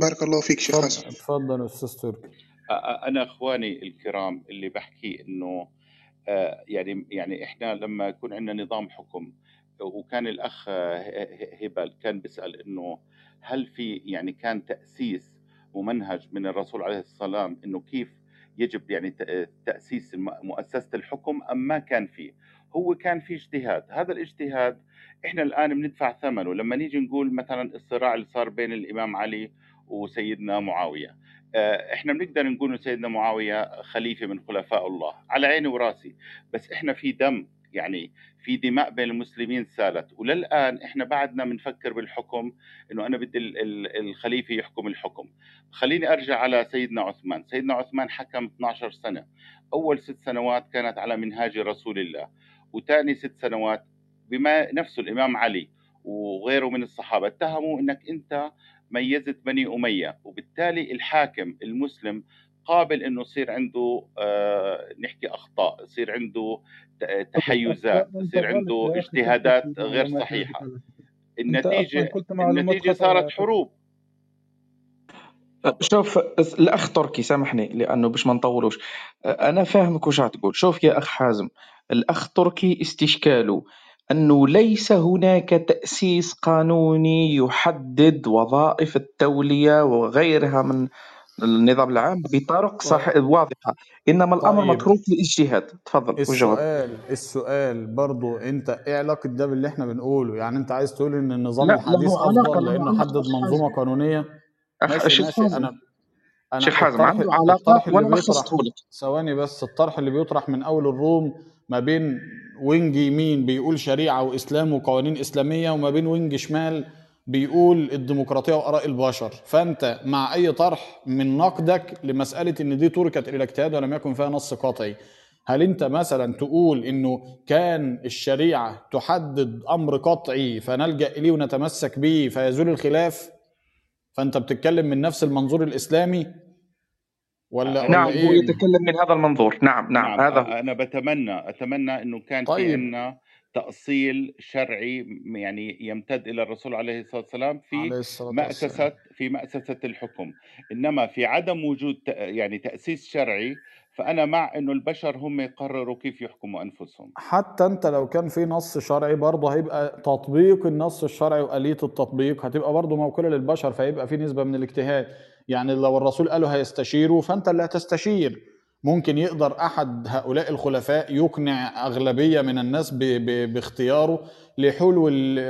بارك الله فيك شيخ حسن. اتفضل يا أستاذ تركي. أنا إخواني الكرام اللي بحكي إنه يعني يعني إحنا لما يكون عندنا نظام حكم وكان الأخ هبل كان بيسأل إنه هل في يعني كان تأسيس ممنهج من الرسول عليه والسلام إنه كيف يجب يعني تأسيس مؤسسة الحكم أم ما كان فيه؟ هو كان في اجتهاد. هذا الاجتهاد إحنا الآن بندفع ثمنه. لما نيجي نقول مثلا الصراع اللي صار بين الإمام علي وسيدنا معاوية إحنا بنقدر نقول سيدنا معاوية خليفة من خلفاء الله على عيني وراسي. بس إحنا في دم يعني في دماء بين المسلمين سالت. وللآن إحنا بعدنا بنفكر بالحكم إنه أنا بدي ال- ال- الخليفة يحكم الحكم. خليني أرجع على سيدنا عثمان. سيدنا عثمان حكم 12 سنة. أول ست سنوات كانت على منهاج رسول الله. وثاني ست سنوات بما نفسه الإمام علي وغيره من الصحابة اتهموا إنك أنت ميزت بني أمية وبالتالي الحاكم المسلم قابل إنه يصير عنده آه نحكي أخطاء يصير عنده تحيزات يصير عنده اجتهادات غير صحيحة. النتيجة النتيجة صارت حروب. تفضل شوف الاخ تركي سامحني لأنه باش ما نطولوش. أنا فاهمك وش تقول. شوف يا أخ حازم الاخ تركي استشكاله. أنه ليس هناك تأسيس قانوني يحدد وظائف التولية وغيرها من النظام العام بطرق صح. واضحة. إنما الأمر طيب. متروك للاجتهاد تفضل والجواب السؤال السؤال برضو أنت إيه علاقة ده باللي إحنا بنقوله؟ يعني أنت عايز تقول إن النظام لا الحديث له لأنه علاقه حدد منظومة قانونية؟ ماشي ماشي. حازم. أنا شيخ حازم عنده لخصته لك. ثواني بس الطرح اللي بيطرح من أول الروم ما بين وينج يمين بيقول شريعة وإسلام وقوانين إسلامية وما بين وينج شمال بيقول الديمقراطية وآراء البشر. فأنت مع أي طرح من نقدك لمسألة إن دي تركت إلى الاجتهاد ولم يكن فيها نص قطعي هل أنت مثلا تقول إنه كان الشريعة تحدد أمر قطعي فنلجأ إليه ونتمسك به فيزول الخلاف؟ فأنت بتتكلم من نفس المنظور الإسلامي؟ ولا أنا ولا نعم هو إيه؟ يتكلم من هذا المنظور. نعم نعم نعم هذا هو. أنا بتمنى أتمنى إنه كان في طيب. عندنا تأصيل شرعي يعني يمتد إلى الرسول عليه الصلاة والسلام في الصلاة مأسسة في مأسسة الحكم. إنما في عدم وجود يعني تأسيس شرعي فأنا مع إنه البشر هم يقرروا كيف يحكموا أنفسهم. حتى أنت لو كان في نص شرعي برضه هيبقى تطبيق النص الشرعي وآلية التطبيق هتبقى برضه موكولة للبشر فيبقى في نسبة من الاجتهاد. يعني لو الرسول قالوا هيستشيروا فأنت اللي هتستشير ممكن يقدر أحد هؤلاء الخلفاء يقنع أغلبية من الناس ب ب باختياره لحلو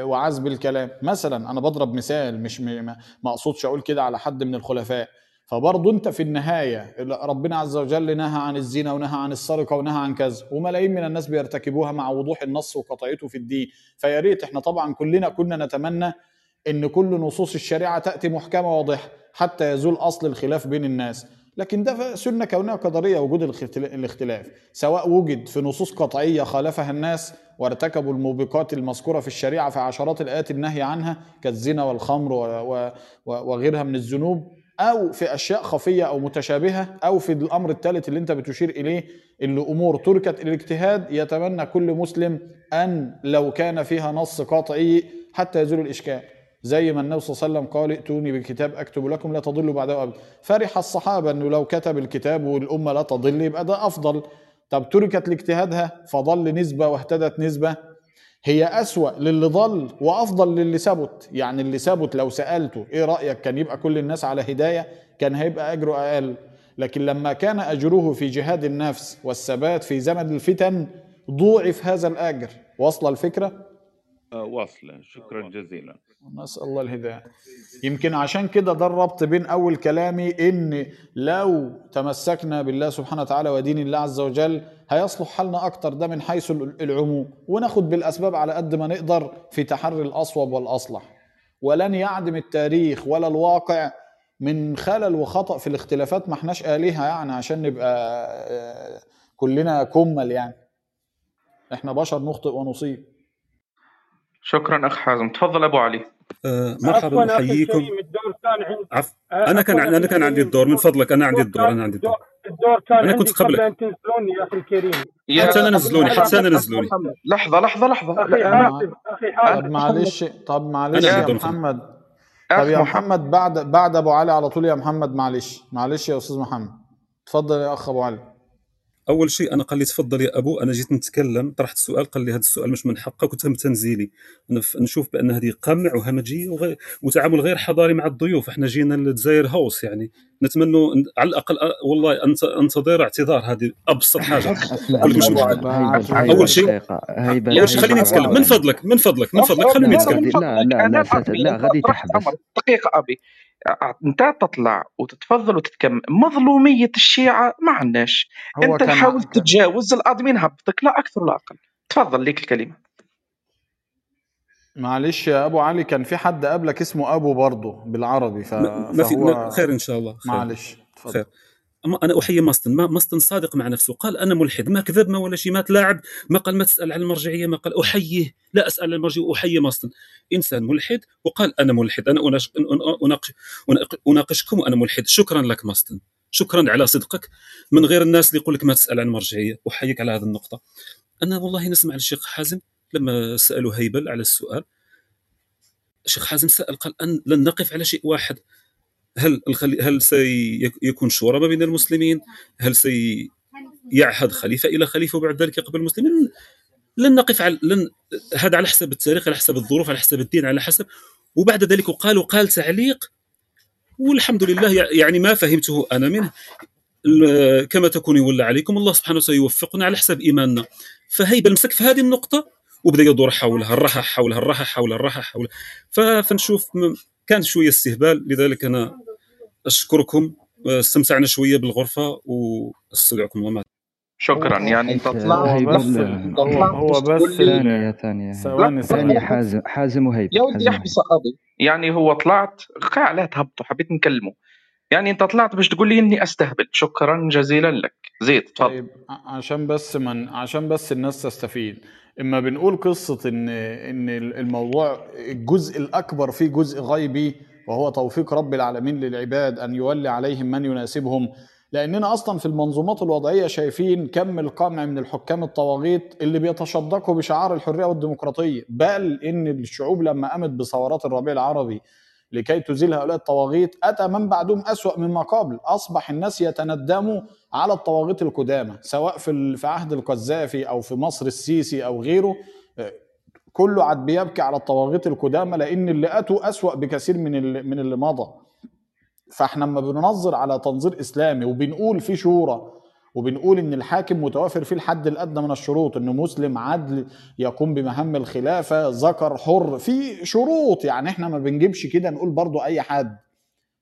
وعزب الكلام. مثلا أنا بضرب مثال مش ما أقصدش أقول كده على حد من الخلفاء. فبرضه أنت في النهاية ربنا عز وجل نهى عن الزنا ونهى عن السرقة ونهى عن كذا وملايين من الناس بيرتكبوها مع وضوح النص وقطعيته في الدين. فيا ريت إحنا طبعا كلنا كنا نتمنى إن كل نصوص الشريعة تأتي محكمة واضحة. حتى يزول أصل الخلاف بين الناس. لكن ده سنة كونيه قدرية وجود الاختلا- الاختلاف. سواء وجد في نصوص قطعية خالفها الناس وارتكبوا الموبقات المذكورة في الشريعة في عشرات الآيات النهي عنها كالزنا والخمر وغيرها من الذنوب أو في أشياء خفية أو متشابهة أو في الأمر الثالث اللي أنت بتشير إليه اللي امور تركت الاجتهاد يتمنى كل مسلم أن لو كان فيها نص قاطعي حتى يزول الإشكال. زي ما النبي صلى الله عليه وسلم قال ائتوني بكتاب أكتب لكم لا تضلوا بعده ابدا فرح الصحابة أنه لو كتب الكتاب والأمة لا تضل يبقى ده أفضل. طب تركت لاجتهادها فضل نسبة واهتدت نسبة. هي أسوأ للي ضل وأفضل للي ثبت يعني اللي ثبت لو سألته إيه رأيك كان يبقى كل الناس على هداية كان هيبقى أجره أقل. لكن لما كان أجره في جهاد النفس والثبات في زمن الفتن ضوعف هذا الأجر. واصلة الفكرة؟ آه، واصلة. شكرا جزيلا. نسأل الله الهداية. يمكن عشان كده ده الربط بين أول كلامي إن لو تمسكنا بالله سبحانه وتعالى ودين الله عز وجل هيصلح حالنا أكتر ده من حيث العموم. وناخد بالأسباب على قد ما نقدر في تحري الأصوب والأصلح. ولن يعدم التاريخ ولا الواقع من خلل وخطأ في الاختلافات ما احناش آلهة يعني عشان نبقى آه، كلنا كمل يعني. إحنا بشر نخطئ ونصيب. شكرا أخ حازم. تفضل أبو علي. آه، مرحبا أحييكم. عف... آه، أنا كان أنا كان عندي الدور. من فضلك أنا عندي الدور أنا عندي الدور. الدور كان أنا كنت قبل قبلك أن تنزلوني يا أخي الكريم. يا حتى أنا قبل نزلوني قبل حتى أنا قبل نزلوني. محمد لحظة لحظة لحظة. أخي حازم أخي طب حازم معلش طب معلش يا محمد. طب يا محمد. بعد بعد أبو علي على طول يا محمد معلش. معلش يا أستاذ محمد. اتفضل يا أخ أبو علي. اول شيء أنا قال لي تفضل يا ابو أنا جيت نتكلم طرحت السؤال قال لي هذا السؤال مش من حقك وتم تنزيلي أنا نشوف بان هذه قمع وهمجيه وغير وتعامل غير حضاري مع الضيوف إحنا جينا للجزائر هاوس يعني نتمنى على الاقل والله انتظر اعتذار هذه ابسط حاجة مش اول شيء اول شيء خليني نتكلم من فضلك من فضلك من فضلك خليني لا نتكلم لا لا لا غادي تحبس دقيقه ابي أنت تطلع وتتفضل وتتكلم مظلومية الشيعة ما عندناش. أنت كان تتجاوز الأدمين هبطك لا أكثر ولا أقل. تفضل ليك الكلمة. معلش يا أبو علي كان في حد قبلك اسمه أبو برضه بالعربي ف... ما في فهو ما خير إن شاء الله خير. معلش اتفضل خير. أما أنا أحيي ماستن. ما ماستن صادق مع نفسه. قال أنا ملحد. ما كذب ما ولا شيء ما تلاعب ما قال ما تسأل عن المرجعية ما قال أحييه. لا أسأل عن المرجعية أحيي ماستن. إنسان ملحد وقال أنا ملحد. أنا أناقش أناقش أناقشكم وأنا ملحد. شكرا لك ماستن. شكرا على صدقك. من غير الناس اللي يقول لك ما تسأل عن المرجعية. أحييك على هذه النقطة. أنا والله نسمع الشيخ حازم لما سألوا هيبل على السؤال. الشيخ حازم سأل قال أن لن نقف على شيء واحد. هل الخلي هل سيكون شورى ما بين المسلمين؟ هل سيعهد خليفة إلى خليفة وبعد ذلك يقبل المسلمين؟ لن نقف على لن هذا على حسب التاريخ على حسب الظروف على حسب الدين على حسب وبعد ذلك قال وقال تعليق والحمد لله يعني ما فهمته أنا منه كما تكون يولى عليكم الله سبحانه وتعالى يوفقنا على حسب إيماننا فهيبة مسك في هذه النقطة وبدأ يدور حولها الرحى حولها الرحى حولها الرحى حولها فنشوف كان شوية استهبال لذلك أنا أشكركم استمتعنا شوية بالغرفة وأستودعكم الله شكرا. يعني انت حيث طلعت هيبة بس هو بس ثانية. ثانية ثانية. حازم حازم وهيبة يا ودي قاضي يعني هو طلعت قاع لا تهبطه حبيت نكلمه. يعني أنت طلعت باش تقول لي إني أستهبل. شكرا جزيلا لك. زيد تفضل. طيب عشان بس من عشان بس الناس تستفيد. إما بنقول قصة إن إن الموضوع الجزء الأكبر فيه جزء غيبي وهو توفيق رب العالمين للعباد أن يولي عليهم من يناسبهم. لأننا أصلا في المنظومات الوضعية شايفين كم القمع من الحكام الطواغيت اللي بيتشدقوا بشعار الحرية والديمقراطية. بل إن الشعوب لما قامت بثورات الربيع العربي لكي تزيل هؤلاء الطواغيت أتى من بعدهم أسوأ مما قبل أصبح الناس يتندموا على الطواغيت القدامى سواء في في عهد القذافي أو في مصر السيسي أو غيره. كله عاد بيبكي على الطواغيت القدامى لأن اللي أتوا أسوأ بكثير من اللي من اللي مضى. فإحنا لما بننظر على تنظير إسلامي وبنقول في شورى وبنقول إن الحاكم متوافر فيه الحد الأدنى من الشروط انه مسلم عدل يقوم بمهام الخلافة ذكر حر في شروط يعني إحنا ما بنجيبش كده نقول برضو أي حد.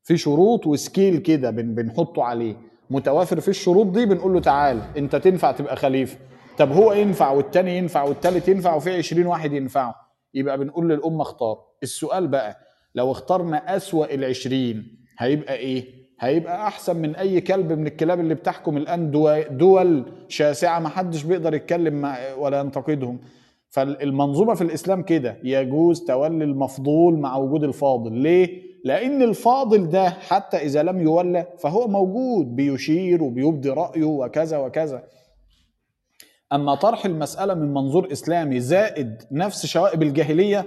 في شروط وسكيل كده بن بنحطه عليه. متوافر في الشروط دي بنقول له تعال أنت تنفع تبقى خليفة. طب هو ينفع والتاني ينفع والتالت ينفع وفي 20 واحد ينفعوا؟ يبقى بنقول للأمة اختار. السؤال بقى لو اخترنا أسوأ العشرين هيبقى إيه؟ هيبقى أحسن من أي كلب من الكلاب اللي بتحكم الآن دول, شاسعة ما حدش بيقدر يتكلم مع ولا ينتقدهم. فالمنظومة في الإسلام كده يجوز تولي المفضول مع وجود الفاضل. ليه؟ لأن الفاضل ده حتى إذا لم يولى فهو موجود بيشير وبيبدي رأيه وكذا وكذا. أما طرح المسألة من منظور إسلامي زائد نفس شوائب الجاهلية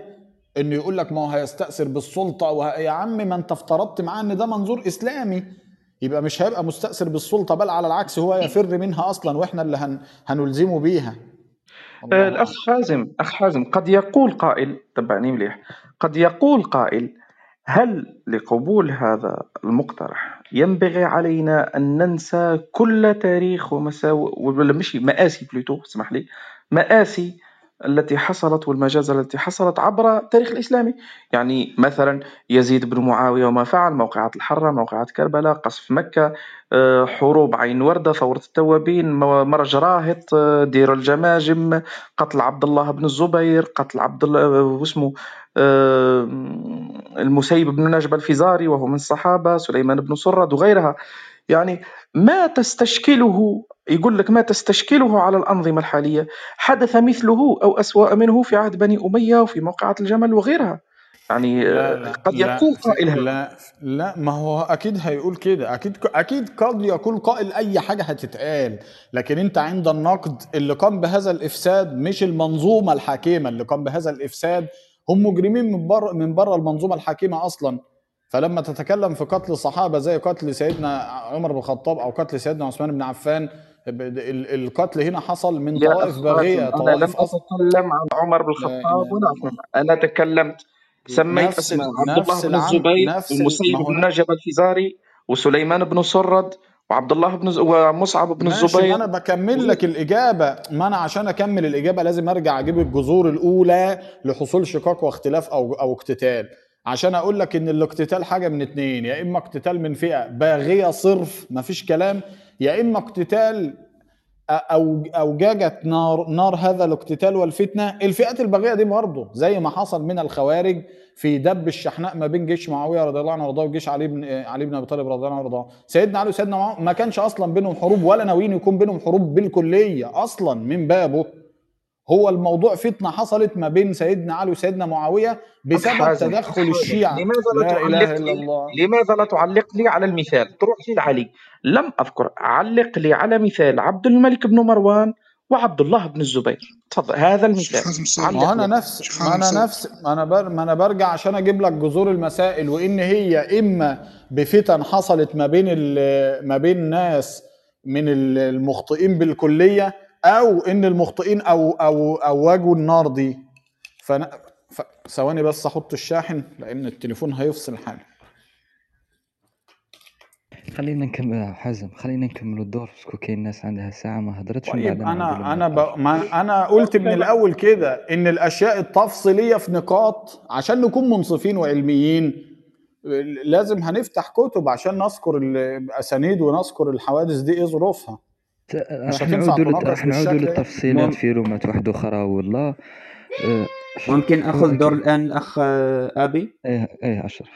إنه يقول لك ما هو هيستأثر بالسلطة وه... يا عم ما أنت افترضت معاه إن ده منظور إسلامي. يبقى مش هيبقى مستأثر بالسلطة بل على العكس هو يفر منها أصلا وإحنا اللي هن... هنلزمه بيها. الأخ أعلم حازم أخ حازم قد يقول قائل تبعني مليح قد يقول قائل هل لقبول هذا المقترح ينبغي علينا أن ننسى كل تاريخ ومساوئ ولا مش مآسي بلوتو اسمح لي مآسي التي حصلت والمجازر التي حصلت عبر التاريخ الإسلامي. يعني مثلا يزيد بن معاوية وما فعل موقعات الحرة موقعات كربلاء قصف مكة آه، حروب عين وردة ثورة التوابين مرج راهط آه، دير الجماجم قتل عبد الله بن الزبير قتل عبد الله آه، واسمه المسيب بن نجب الفزاري وهو من الصحابة سليمان بن سرد وغيرها. يعني ما تستشكله يقول لك ما تستشكله على الأنظمة الحالية. حدث مثله أو أسوأ منه في عهد بني أمية وفي موقعة الجمل وغيرها. يعني لا آه، لا قد لا يقول قائل لا لا ما هو أكيد هيقول كده. أكيد أكيد قد يقول قائل أي حاجة هتتقال. لكن أنت عند النقد اللي قام بهذا الإفساد مش المنظومة الحاكمة اللي قام بهذا الإفساد. هم مجرمين من بره من بره المنظومة الحاكمة أصلا. فلما تتكلم في قتل الصحابة زي قتل سيدنا عمر بن الخطاب أو قتل سيدنا عثمان بن عفان القتل هنا حصل من طوائف باغيه لم طوائف أصلا أتكلم عن عمر بن الخطاب ولا عثمان أنا تكلمت. سميت ال... عبد الله بن الزبير هو بن نجب الفزاري وسليمان بن سرد وعبد الله بن ز... ومصعب بن ماشي ما الزبير. أنا بكمل لك الإجابة. ما أنا عشان أكمل الإجابة لازم أرجع أجيب الجذور الأولى لحصول شقاق واختلاف أو أو اقتتال. عشان أقول لك إن الاقتتال حاجة من اتنين يا إما اقتتال من فئة باغية صرف مفيش كلام يا إما اقتتال أو اوججت نار نار هذا الاقتتال والفتنة. الفئات الباغيه دي برضه زي ما حصل من الخوارج في دب الشحناء ما بين جيش معاوية رضي الله عنه وارضاه وجيش علي بن علي بن أبي طالب رضي الله عنه وارضاه سيدنا علي وسيدنا معاوية ما كانش أصلا بينهم حروب ولا ناويين يكون بينهم حروب بالكلية أصلا من بابه. هو الموضوع فتنة حصلت ما بين سيدنا علي وسيدنا معاوية بسبب تدخل الشيعة. لماذا لا لا تعلق لي الله. لماذا لا تعلق لي على المثال؟ تروح لي لعلي لم أذكر علق لي على مثال عبد الملك بن مروان وعبد الله بن الزبير. تفضل هذا المثال. ما أنا نفس ما أنا نفس ما أنا بر ما أنا برجع عشان أجيب لك جذور المسائل وإن هي إما بفتن حصلت ما بين ال- ما بين ناس من ال- المخطئين بالكلية أو إن المخطئين أو أو اوجوا النار دي. فأنا ف- ثواني بس أحط الشاحن لأن التليفون هيفصل حالا. خلينا نكمل حازم. خلينا نكمل الدور. باسكو كاين ناس عندها ساعة ما هدرتش. طيب أنا أنا ب... ما أنا قلت من الأول كده إن الأشياء التفصيلية في نقاط عشان نكون منصفين وعلميين لازم هنفتح كتب عشان نذكر الاسانيد ونذكر الحوادث دي إيه ظروفها. راح نعودوا راح نعودوا للتفصيلات. في رومات واحدة أخرى والله. أه، ممكن أخذ دور الآن الأخ آه، آبي؟ إيه إيه أشرف.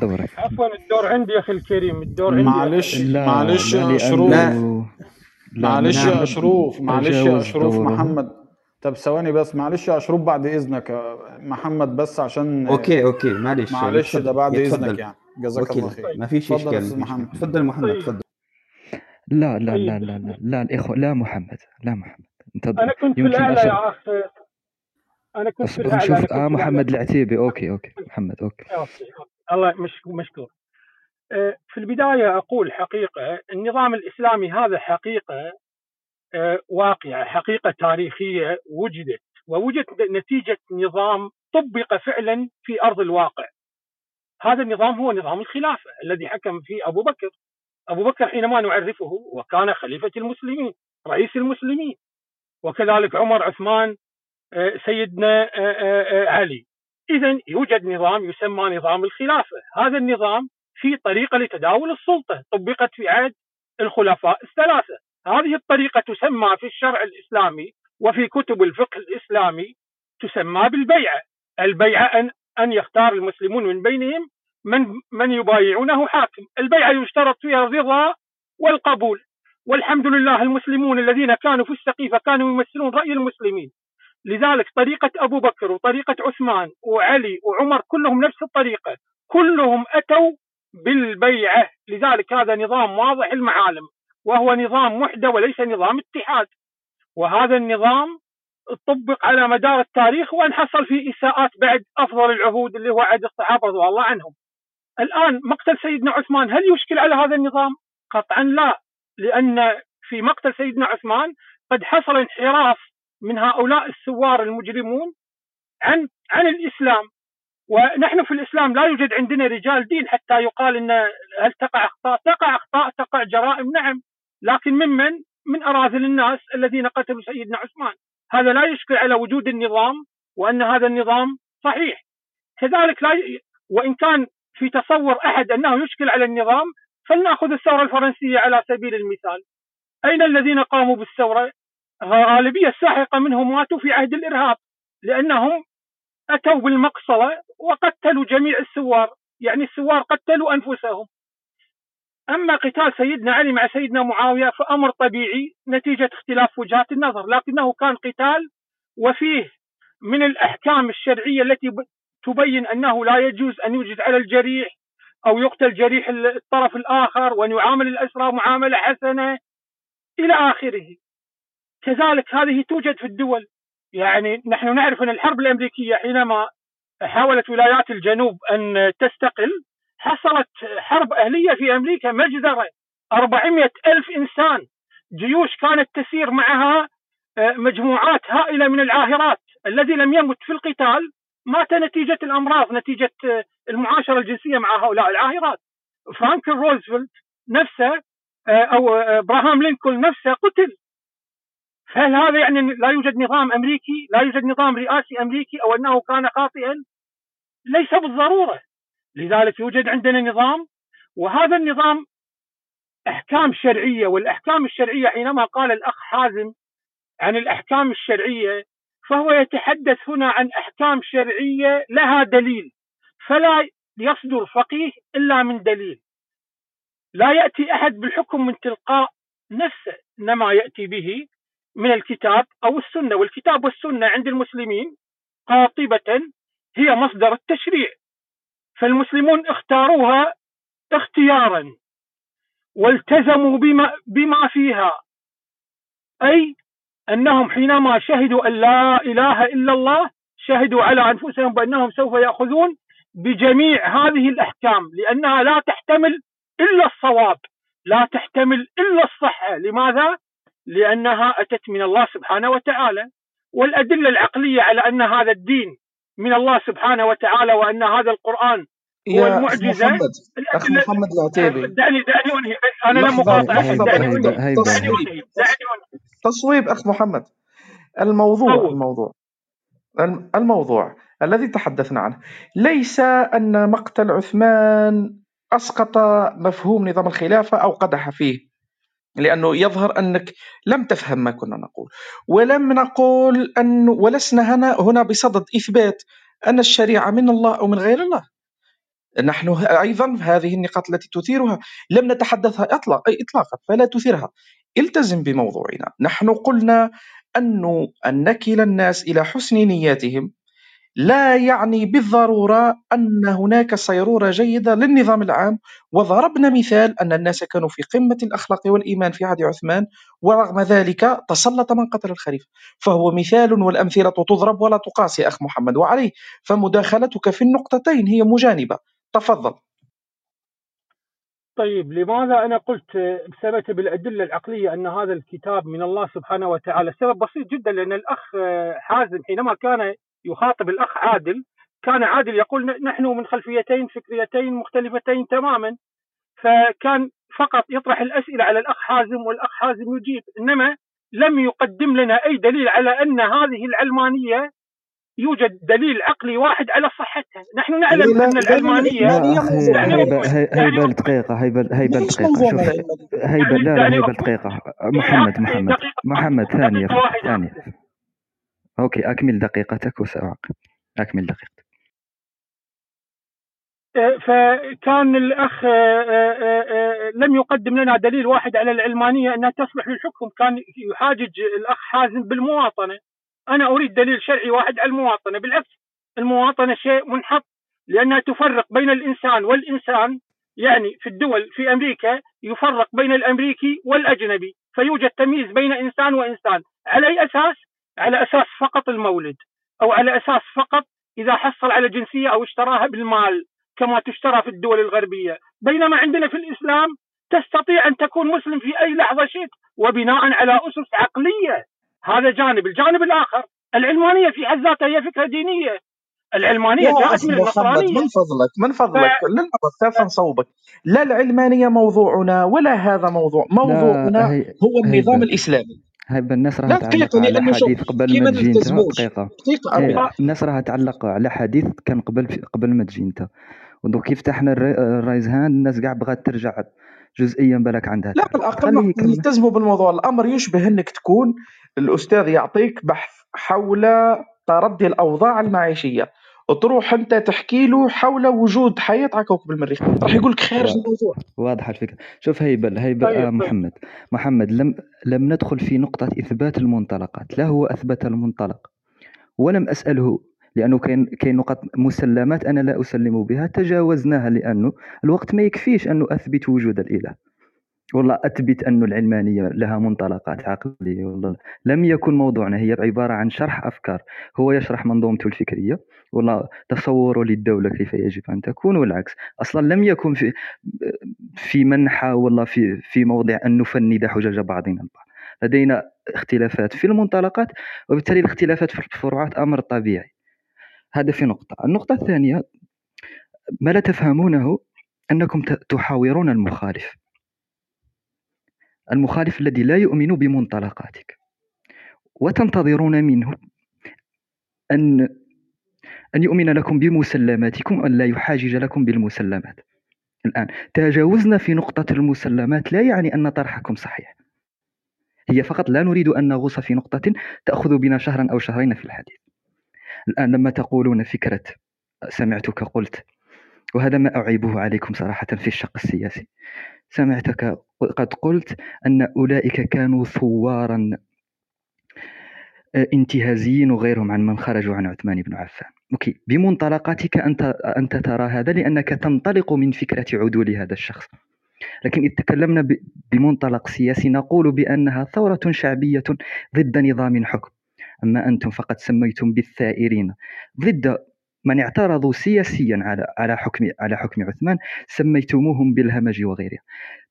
دورك. عفوا الدور عندي يا أخي الكريم الدور عندي. معلش معلش يا شروف لا معلش يا محمد أشروف معلش يا دوره. محمد. طب ثواني بس معلش يا أشروف بعد إذنك يا محمد بس عشان أوكي okay معلش. معلش ده يتفضل. بعد إذنك يعني. جزاك الله خير. ما فيش إشكال فيش محمد. تفضل محمد طيب. تفضل. لا لا لا طيب. لا لا لا الإخوة لا محمد لا محمد. أنت أنا كنت في أشرف يا اخ أنا كنت في اصبر الأعلى نشوف. آه محمد العتيبي. okay okay محمد okay. okay okay. الله مش مشكور. آه، في البداية أقول حقيقة النظام الإسلامي هذا حقيقة آه، واقعة حقيقة تاريخية وجدت ووجدت نتيجة نظام طبق فعلا في أرض الواقع. هذا النظام هو نظام الخلافة الذي حكم فيه أبو بكر. أبو بكر حينما نعرفه وكان خليفة المسلمين رئيس المسلمين وكذلك عمر عثمان آه، سيدنا آه، آه، علي. اذا يوجد نظام يسمى نظام الخلافة. هذا النظام في طريقة لتداول السلطة. طبقت في عهد الخلفاء الثلاثة. هذه الطريقة تسمى في الشرع الإسلامي وفي كتب الفقه الإسلامي تسمى بالبيعة. البيعة أن أن يختار المسلمون من بينهم من من يبايعونه حاكم. البيعه يشترط فيها الرضا والقبول. والحمد لله المسلمون الذين كانوا في السقيفة كانوا يمثلون رأي المسلمين. لذلك طريقة أبو بكر وطريقة عثمان وعلي وعمر كلهم نفس الطريقة. كلهم أتوا بالبيعة لذلك هذا نظام واضح المعالم. وهو نظام وحدة وليس نظام اتحاد. وهذا النظام طبق على مدار التاريخ وان حصل فيه إساءات بعد أفضل العهود اللي هو عهد الصحابة رضي الله عنهم. الآن مقتل سيدنا عثمان هل يشكل على هذا النظام؟ قطعا لا لأن في مقتل سيدنا عثمان قد حصل انحراف من هؤلاء الثوار المجرمون عن عن الإسلام ونحن في الإسلام لا يوجد عندنا رجال دين حتى يقال إن هل تقع أخطاء؟ تقع أخطاء تقع جرائم نعم لكن ممن؟ من أراذل الناس الذين قتلوا سيدنا عثمان هذا لا يشكل على وجود النظام وأن هذا النظام صحيح كذلك لا ي... وإن كان في تصور أحد أنه يشكل على النظام فلنأخذ الثورة الفرنسية على سبيل المثال أين الذين قاموا بالثورة؟ غالبية الساحقة منهم ماتوا في عهد الإرهاب لأنهم أتوا بالمقصله وقتلوا جميع الثوار يعني الثوار قتلوا أنفسهم أما قتال سيدنا علي مع سيدنا معاوية فأمر طبيعي نتيجة اختلاف وجهات النظر لكنه كان قتال وفيه من الأحكام الشرعية التي تبين أنه لا يجوز أن يوجد على الجريح أو يقتل جريح الطرف الآخر وأن يعامل الأسرى معاملة حسنة إلى آخره. كذلك هذه توجد في الدول. يعني نحن نعرف أن الحرب الأمريكية حينما حاولت ولايات الجنوب أن تستقل حصلت حرب أهلية في أمريكا مجزرة. 400 ألف إنسان جيوش كانت تسير معها آه، مجموعات هائلة من العاهرات الذي لم يمت في القتال. مات نتيجة الأمراض نتيجة آه، المعاشرة الجنسية مع هؤلاء العاهرات؟ فرانكلين روزفلت نفسه آه، أو إبراهام لينكولن نفسه قتل. هل هذا يعني لا يوجد نظام أمريكي لا يوجد نظام رئاسي أمريكي أو أنه كان خاطئا؟ ليس بالضرورة. لذلك يوجد عندنا نظام وهذا النظام أحكام شرعية والأحكام الشرعية حينما قال الأخ حازم عن الأحكام الشرعية فهو يتحدث هنا عن أحكام شرعية لها دليل فلا يصدر فقيه إلا من دليل. لا يأتي أحد بالحكم من تلقاء نفسه إنما يأتي به من الكتاب أو السنة والكتاب والسنة عند المسلمين قاطبة هي مصدر التشريع فالمسلمون اختاروها اختيارا والتزموا بما, بما فيها أي أنهم حينما شهدوا أن لا إله إلا الله شهدوا على أنفسهم بأنهم سوف يأخذون بجميع هذه الأحكام لأنها لا تحتمل إلا الصواب لا تحتمل إلا الصحة لماذا؟ لأنها أتت من الله سبحانه وتعالى والأدلة العقلية على أن هذا الدين من الله سبحانه وتعالى وأن هذا القرآن هو المعجزه أخ محمد العتيبي. دعني دعني أنهي أنا لم لحظة اقاطع لحظة دعني أنهي دعني تصويب أنهي. تصويب أخ محمد. الموضوع أول الموضوع. الم- الموضوع الذي تحدثنا عنه. ليس أن مقتل عثمان أسقط مفهوم نظام الخلافة أو قدح فيه لأنه يظهر أنك لم تفهم ما كنا نقول. ولم نقول أن ولسنا هنا هنا بصدد إثبات أن الشريعة من الله أو من غير الله. نحن أيضا هذه النقاط التي تثيرها لم نتحدثها إطلاق إطلاقا فلا تثيرها. التزم بموضوعنا. نحن قلنا أن أن نكل الناس إلى حسن نياتهم. لا يعني بالضرورة أن هناك صيرورة جيدة للنظام العام. وضربنا مثال أن الناس كانوا في قمة الأخلاق والإيمان في عهد عثمان ورغم ذلك تسلط من قتل الخليفة. فهو مثال والأمثلة تضرب ولا تقاس يا أخ محمد. وعليه فمداخلتك في النقطتين هي مجانبة. تفضل. طيب لماذا أنا قلت ثبت بالأدلة العقلية أن هذا الكتاب من الله سبحانه وتعالى؟ السبب بسيط جدا لأن الأخ حازم حينما كان يخاطب الأخ عادل كان عادل يقول نحن من خلفيتين فكريتين مختلفتين تماما. فكان فقط يطرح الأسئلة على الأخ حازم والأخ حازم يجيب. إنما لم يقدم لنا أي دليل على أن هذه العلمانية يوجد دليل عقلي واحد على صحتها، نحن نعلم أن العلمانيه لا أخي دعني هيبة أقول هي- دعني هيبة أقول دقيقة هيبة هيبة ليش دقيقة موضوعنا شوف دعني لا لا أقول دقيقة. محمد محمد دقيقة. محمد ثانية دقيقة واحدة. ثانية. أوكي أكمل دقيقتك وسأعقب. أكمل دقيقتك. فكان الأخ آه، آه، لم يقدم لنا دليل واحد على العلمانيه أنها تصلح للحكم. كان يحاجج الأخ حازم بالمواطنة. أنا أريد دليل شرعي واحد على المواطنة. بالعكس المواطنة شيء منحط لأنها تفرق بين الإنسان والإنسان. يعني في الدول في أمريكا يفرق بين الأمريكي والأجنبي فيوجد تمييز بين إنسان وإنسان. على أي أساس؟ على أساس فقط المولد أو على أساس فقط إذا حصل على جنسية أو اشتراها بالمال كما تشترى في الدول الغربية، بينما عندنا في الإسلام تستطيع أن تكون مسلم في أي لحظة شئت وبناء على أسس عقلية، هذا جانب الجانب الآخر العلمانية في حد ذاتها هي فكرة دينية. العلمانية جاءت من النصرانية. من فضلك من ف... فضلك للأبد سوف نصوبك لا العلمانية موضوعنا ولا هذا موضوع. لا موضوعنا هي هو النظام هيبة الإسلامي. هيبة الناس لا تعلق على حديث قبل ما تجي انت أروح الناس راها تعلق على حديث كان قبل قبل ما تجي أنت. ودوك كيف فتحنا ال raise hand الناس كاع بغات ترجع جزئيا بالك عندها لا يكمل. نلتزموا بالموضوع. الأمر يشبه أنك تكون الأستاذ يعطيك بحث حول تردي الأوضاع المعيشية. وتروح أنت تحكي له حول وجود حياة على كوكب المريخ. راح يقول لك خارج الموضوع. واضحة الفكرة. شوف هيبة هيبة آه طيب طيب. محمد. محمد لم لم ندخل في نقطة إثبات المنطلقات. لا هو أثبت المنطلق. ولم أسأله لأنه كاين كاين نقط مسلمات أنا لا أسلم بها تجاوزناها لأنه الوقت ما يكفيش أنه أثبت وجود الإله. والله أثبت أن العلمانية لها منطلقات عقلية والله لم يكن موضوعنا هي عبارة عن شرح أفكار. هو يشرح منظومته الفكرية والله تصوره للدولة كيف يجب أن تكون والعكس. أصلا لم يكن في في منحى والله في في موضع أن نفند حجج بعضنا البعض. لدينا اختلافات في المنطلقات وبالتالي الاختلافات في الفروعات أمر طبيعي. هذا في نقطة. النقطة الثانية ما لا تفهمونه أنكم تحاورون المخالف. المخالف الذي لا يؤمن بمنطلقاتك. وتنتظرون منه أن أن يؤمن لكم بمسلماتكم أن لا يحاجج لكم بالمسلمات. الآن تجاوزنا في نقطة المسلمات لا يعني أن طرحكم صحيح. هي فقط لا نريد أن نغوص في نقطة تأخذ بنا شهرا أو شهرين في الحديث. الآن لما تقولون فكرة سمعتك قلت وهذا ما أعيبه عليكم صراحة في الشق السياسي. سمعتك قد قلت أن أولئك كانوا ثوارا آه، انتهازيين وغيرهم عن من خرجوا عن عثمان بن عفان. أوكي بمنطلقاتك أنت أنت ترى هذا؟ لأنك تنطلق من فكرة عدول هذا الشخص. لكن إذ تكلمنا بمنطلق سياسي نقول بأنها ثورة شعبية ضد نظام حكم. أما أنتم فقد سميتم بالثائرين. ضد من اعترضوا سياسيا على على حكم على حكم عثمان سميتموهم بالهمج وغيره.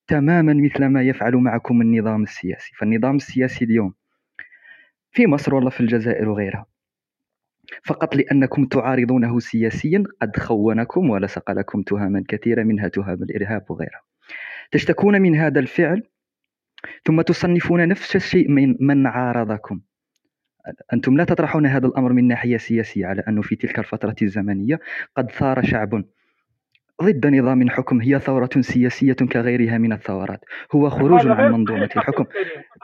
تماما مثل ما يفعل معكم النظام السياسي. فالنظام السياسي اليوم في مصر ولا في الجزائر وغيرها. فقط لأنكم تعارضونه سياسيا قد خونكم ولصق لكم تهاما كثيرة منها تهام الإرهاب وغيرها. تشتكون من هذا الفعل ثم تصنفون نفس الشيء من من عارضكم. أنتم لا تطرحون هذا الأمر من ناحية سياسية على أنه في تلك الفترة الزمنية قد ثار شعب ضد نظام حكم هي ثورة سياسية كغيرها من الثورات. هو خروج عن منظومة الحكم.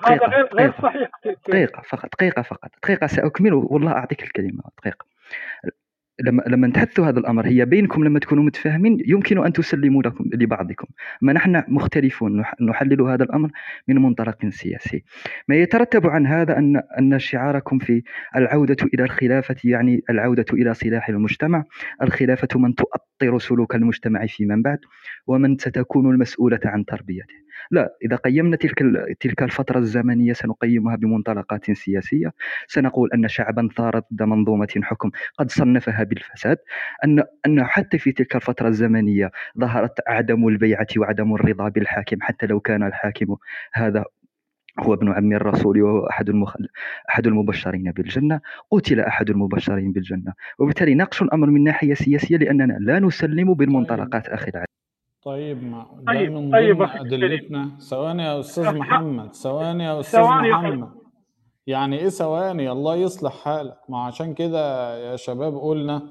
دقيقة دقيقة فقط دقيقة فقط دقيقة سأكمل. والله أعطيك الكلمة دقيقة. لما لما نتحدث هذا الأمر هي بينكم لما تكونوا متفاهمين يمكن أن تسلموا لكم لبعضكم. اما نحن مختلفون نح- نحلل هذا الأمر من منطلق سياسي. ما يترتب عن هذا ان أن شعاركم في العودة إلى الخلافة يعني العودة إلى صلاح المجتمع. الخلافة من تؤطر سلوك المجتمع فيما بعد ومن ستكون المسؤولة عن تربيته. لا إذا قيمنا تلك تلك الفترة الزمنية سنقيمها بمنطلقات سياسية. سنقول أن شعبا ثار ضد منظومة حكم. قد صنفها بالفساد. أن أن حتى في تلك الفترة الزمنية ظهرت عدم البيعة وعدم الرضا بالحاكم. حتى لو كان الحاكم هذا هو ابن عم الرسول وهو أحد المخل... أحد المبشرين بالجنة. قتل أحد المبشرين بالجنة. وبالتالي ناقشوا الأمر من ناحية سياسية لأننا لا نسلم بالمنطلقات أخي العزيز طيب ما طيب من طيب ضمن أدلتنا. ثواني يا أستاذ أخ- محمد ثواني يا أخي محمد. يعني إيه ثواني؟ الله يصلح حالك. ما عشان كده يا شباب قلنا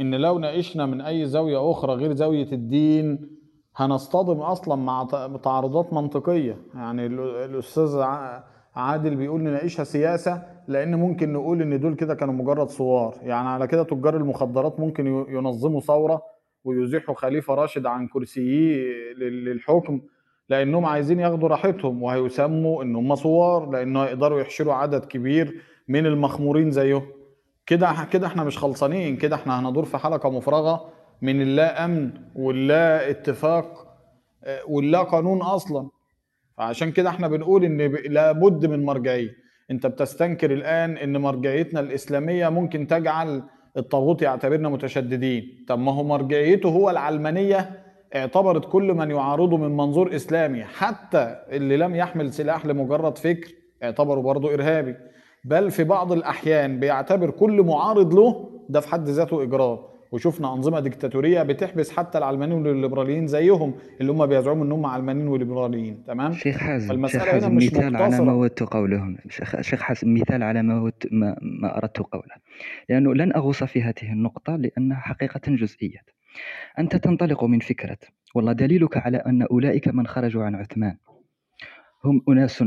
إن لو ناقشنا من أي زاوية أخرى غير زاوية الدين هنصطدم أصلا مع تعارضات منطقية. يعني ال- الأستاذ ع- عادل بيقول نناقشها سياسة لأن ممكن نقول إن دول كده كانوا مجرد صور. يعني على كده تجار المخدرات ممكن ينظموا ثورة ويزيحوا خليفة راشد عن كرسيه لل- للحكم لأنهم عايزين ياخدوا راحتهم وهيسموا إن هم ثوار لأنه يقدروا يحشروا عدد كبير من المخمورين زيهم. كده كده إحنا مش خلصانين كده إحنا هندور في حلقة مفرغة من اللا امن واللا اتفاق آه، واللا قانون أصلا. فعشان كده إحنا بنقول إن لابد من مرجعية. أنت بتستنكر الآن إن مرجعيتنا الإسلامية ممكن تجعل الطاغوت يعتبرنا متشددين. طب ما هو مرجعيته هو العلمانية اعتبرت كل من يعارضه من منظور إسلامي. حتى اللي لم يحمل سلاح لمجرد فكر اعتبره برضه إرهابي. بل في بعض الأحيان بيعتبر كل معارض له ده في حد ذاته إجرام. وشفنا أنظمة ديكتاتورية بتحبس حتى العلمانيين والليبراليين زيهم اللي هم بيزعموا ان هم علمانيين وليبراليين تمام؟ شيخ حازم شيخ حازم مثال على ما ودت قوله شيخ شيخ حازم مثال على ما ودت ما, ما أردت قوله. لأنه لن أغوص في هذه النقطة لأنها حقيقة جزئية. أنت تنطلق من فكرة والله دليلك على أن أولئك من خرجوا عن عثمان. هم أناس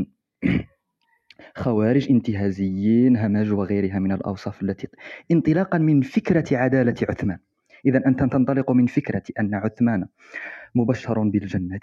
خوارج انتهازيين همج وغيرها من الأوصاف التي انطلاقا من فكرة عدالة عثمان. إذا أنت تنطلق من فكرة أن عثمان مبشر بالجنة.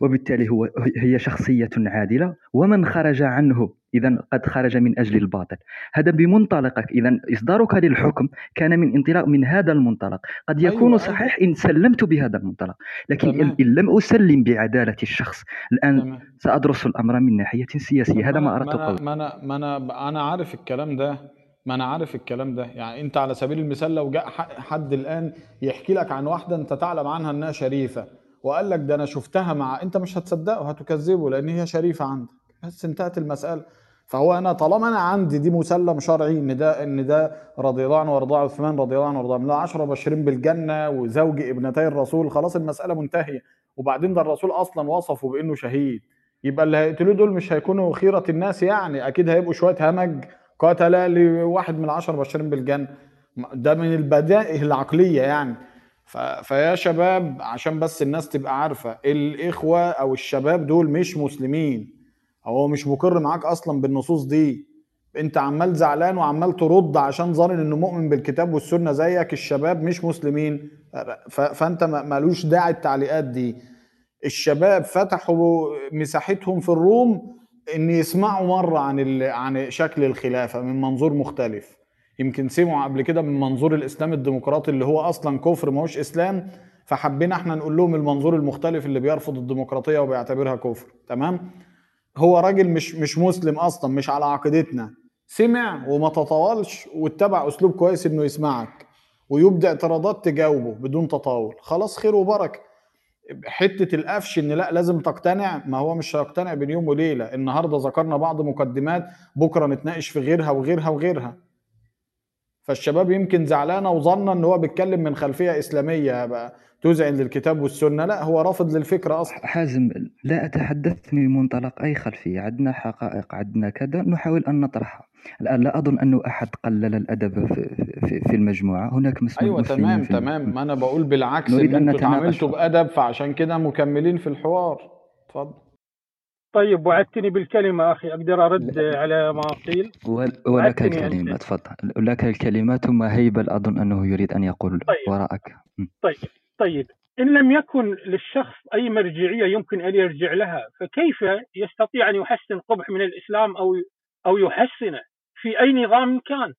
وبالتالي هو هي شخصية عادلة ومن خرج عنه إذا قد خرج من أجل الباطل. هذا بمنطلقك إذا إصدارك للحكم كان من انطلاق من هذا المنطلق. قد يكون أيوه. أيوه صحيح إن سلمت بهذا المنطلق لكن إن تمام. إن لم أسلم بعدالة الشخص الآن تمام. سأدرس الأمر من ناحية سياسية. هذا ما أردت قوله ما أنا ما أنا أنا عارف الكلام ده ما أنا عارف الكلام ده. يعني أنت على سبيل المثال لو جاء حد الآن يحكي لك عن واحدة أنت تعلم عنها أنها شريفة وقال لك ده أنا شفتها مع أنت مش هتصدقه هتكذبه لأن هي شريفة عندك. بس انتهت المسألة. فهو أنا طالما أنا عندي دي مسلم شرعي إن ده إن ده رضي الله عنه وأرضاه عثمان رضي الله عنه وأرضاه من العشره مبشرين بالجنة وزوج ابنتي الرسول خلاص المسألة منتهية. وبعدين ده الرسول أصلا وصفه بإنه شهيد. يبقى اللي هيقتلوه دول مش هيكونوا خيرة الناس يعني. أكيد هيبقوا شوية همج قتلة لواحد من العشر مبشرين بالجنة. ده من البدائل العقلية يعني. ف... فيا شباب عشان بس الناس تبقى عارفة الإخوة أو الشباب دول مش مسلمين. هو مش مقر معاك أصلا بالنصوص دي. أنت عمال زعلان وعمال ترد عشان ظانن إنه مؤمن بالكتاب والسنة زيك الشباب مش مسلمين. ف... فأنت ما- مالوش داعي التعليقات دي. الشباب فتحوا مساحتهم في الروم إن يسمعوا مرة عن ال... عن شكل الخلافة من منظور مختلف. يمكن سمعوا قبل كده من منظور الإسلام الديمقراطي اللي هو أصلا كفر ما هوش إسلام فحبينا إحنا نقول لهم المنظور المختلف اللي بيرفض الديمقراطية وبيعتبرها كفر. تمام؟ هو راجل مش مش مسلم أصلا مش على عقيدتنا. سمع وما تطاولش واتبع أسلوب كويس إنه يسمعك ويبدأ اعتراضات تجاوبه بدون تطاول. خلاص خير وبركة. حتة القفش إن لا لازم تقتنع ما هو مش هيقتنع بين يوم وليلة. النهارده ذكرنا بعض مقدمات بكرة نتناقش في غيرها وغيرها وغيرها. فالشباب يمكن زعلانة وظنة إن هو بيتكلم من خلفية إسلامية بقى للكتاب والسنة. لا هو رافض للفكرة أصلا. حازم لا أتحدث من منطلق أي خلفية عندنا حقائق عندنا كذا نحاول أن نطرحها. الآن لا أظن أنه أحد قلل الأدب في, في, في المجموعة. هناك مس- أيوه تمام تمام. ما أنا بقول بالعكس نريد إن اتعاملتوا فقط. بأدب فعشان كده مكملين في الحوار. اتفضل. طيب وعدتني بالكلمة أخي أقدر أرد على ما قيل ول- ولك الكلمة أنت تفضل. لك الكلمة ثم هيبل أظن أنه يريد أن يقول طيب. وراءك. طيب طيب. إن لم يكن للشخص أي مرجعية يمكن أن يرجع لها فكيف يستطيع أن يحسن قبح من الإسلام أو أو يحسنه؟ في أي نظام كان؟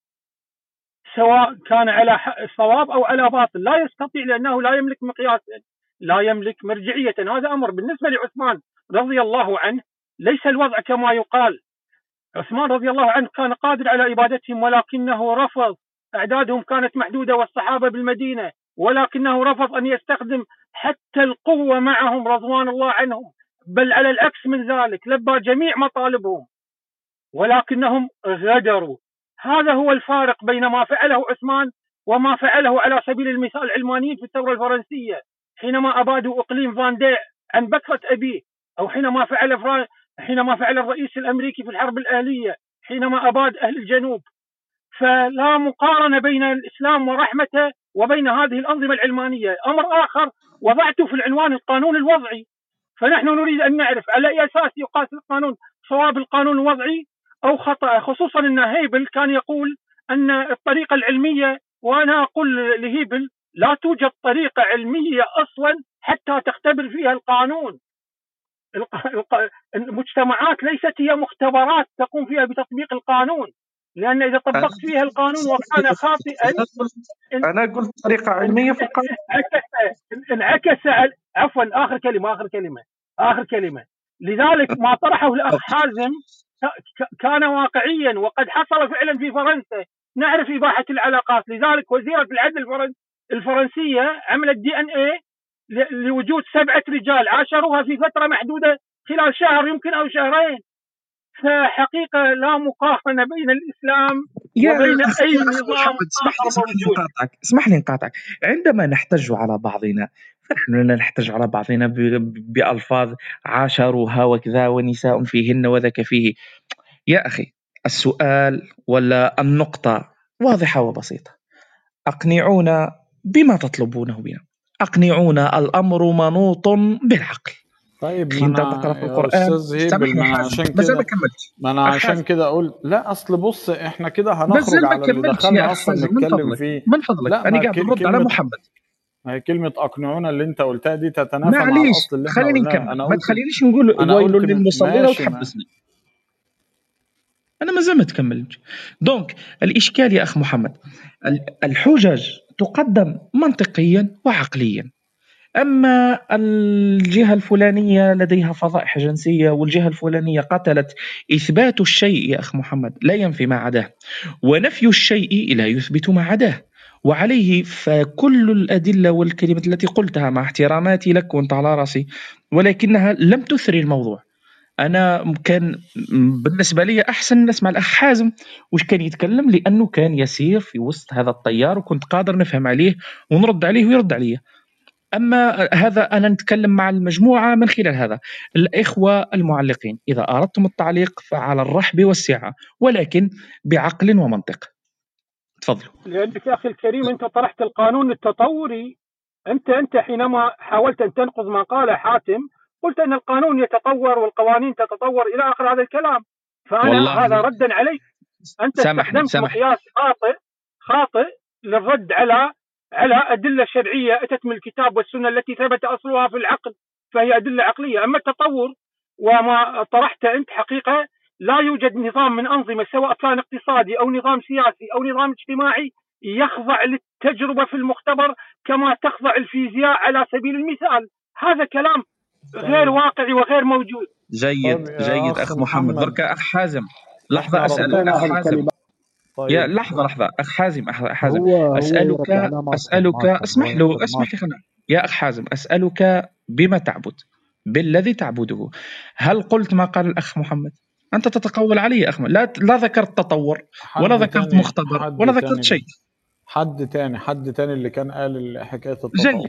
سواء كان على صواب أو على باطل. لا يستطيع لأنه لا يملك مقياسا لا يملك مرجعية. هذا أمر. بالنسبة لعثمان رضي الله عنه ليس الوضع كما يقال. عثمان رضي الله عنه كان قادر على إبادتهم ولكنه رفض. أعدادهم كانت محدودة والصحابة بالمدينة ولكنه رفض أن يستخدم حتى القوة معهم رضوان الله عنهم. بل على العكس من ذلك لبى جميع مطالبهم ولكنهم غدروا. هذا هو الفارق بين ما فعله عثمان وما فعله على سبيل المثال العلمانيين في الثورة الفرنسية حينما أبادوا إقليم فانديع عن بكرة أبيه. أو حينما فعل. حينما فعل الرئيس الأمريكي في الحرب الأهلية حينما أباد أهل الجنوب. فلا مقارنة بين الإسلام ورحمته وبين هذه الأنظمة العلمانية. أمر آخر وضعته في العنوان القانون الوضعي. فنحن نريد أن نعرف على أي أساس يقاس القانون؟ صواب القانون الوضعي أو خطأ؟ خصوصا أن هيبل كان يقول أن الطريقة العلمية وأنا أقول لهيبل لا توجد طريقة علمية أصلا حتى تختبر فيها القانون. الق- الق- المجتمعات ليست هي مختبرات تقوم فيها بتطبيق القانون. إذا أنا طبقت فيها القانون وكان خاطئا أنا قلت طريقة علمية في القانون. انعكس عفوا آخر كلمة آخر كلمة آخر كلمة. لذلك ما طرحه الأخ حازم كان واقعيا وقد حصل فعلا في فرنسا. نعرف إباحة العلاقات. لذلك وزيرة العدل الفرن- الفرنسية عملت دي إن اي لوجود سبعة رجال عاشروها في فترة محدودة خلال شهر يمكن أو شهرين. فحقيقة لا مقارنة بين الإسلام يا وبين أي نظام اسمح لي اسمح لي نقاطعك اسمح لي نقاطعك. عندما نحتج على بعضنا فنحن لا نحتج على بعضنا بألفاظ عاشروها وكذا ونساء فيهن وذاك فيه. يا أخي السؤال ولا النقطة واضحة وبسيطة. أقنعونا بما تطلبونه بنا. أقنعونا الأمر منوط بالعقل طيب ما أنت أنا تقرأ في سامحني ما أنا عشان أنا ما كده كملتش ما أنا عشان كده أقول لا أصل بص إحنا كده هنخرج أنا على اللي دخلنا أخ أصلا نتكلم فيه. من فضلك. لا أنا ما قاعد نرد على محمد. هي كلمة أقنعونا اللي أنت قلتها دي تتنافى مع الأصل اللي إحنا خليني نكمل. أنا ما قلت تخلينيش نقول أنا ويل قلت للمصلين وتحبسني أنا مازال ما تكملتش دونك الإشكال يا أخ محمد. ال- الحجج تقدم منطقيا وعقليا. أما الجهة الفلانية لديها فضائح جنسية والجهة الفلانية قتلت إثبات الشيء يا أخ محمد لا ينفي ما عداه ونفي الشيء لا يثبت ما عداه. وعليه فكل الأدلة والكلمات التي قلتها مع احتراماتي لك وانت على رأسي ولكنها لم تثري الموضوع. أنا كان بالنسبة لي أحسن نسمع الأخ حازم. وش كان يتكلم؟ لأنه كان يسير في وسط هذا التيار وكنت قادر نفهم عليه ونرد عليه ويرد علي أما هذا أنا نتكلم مع المجموعة من خلال هذا. الإخوة المعلقين إذا أردتم التعليق فعلى الرحب والسعة ولكن بعقل ومنطق. تفضلوا. لأنك يا أخي الكريم أنت طرحت القانون التطوري. أنت أنت حينما حاولت أن تنقض ما قال حاتم قلت أن القانون يتطور والقوانين تتطور إلى آخر هذا الكلام. فأنا والله هذا ردا عليك أنت استخدمت مقياس خاطئ خاطئ للرد على على أدلة شرعية أتت من الكتاب والسنة التي ثبت أصلها في العقل فهي أدلة عقلية. أما التطور وما طرحت أنت حقيقة لا يوجد نظام من أنظمة سواء كان اقتصادي أو نظام سياسي أو نظام اجتماعي يخضع للتجربة في المختبر كما تخضع الفيزياء على سبيل المثال. هذا كلام غير طيب. واقعي وغير موجود. جيد طب يا جيد أخ أخ محمد. بركة أخ حازم. لحظة أسأل أخ حازم. الكلمة يا طيب. لحظة لحظة. أخ حازم أخ حازم. هو أسألك أسألك اسمح له اسمح لي خلنا يا أخ حازم أسألك بما تعبد بالذي تعبده. هل قلت ما قال الأخ محمد؟ أنت تتقول علي يا أخ. لا لا ذكرت تطور ولا ذكرت مختبر ولا ذكرت شيء. حد تاني حد تاني اللي كان قال حكاية جيد التطور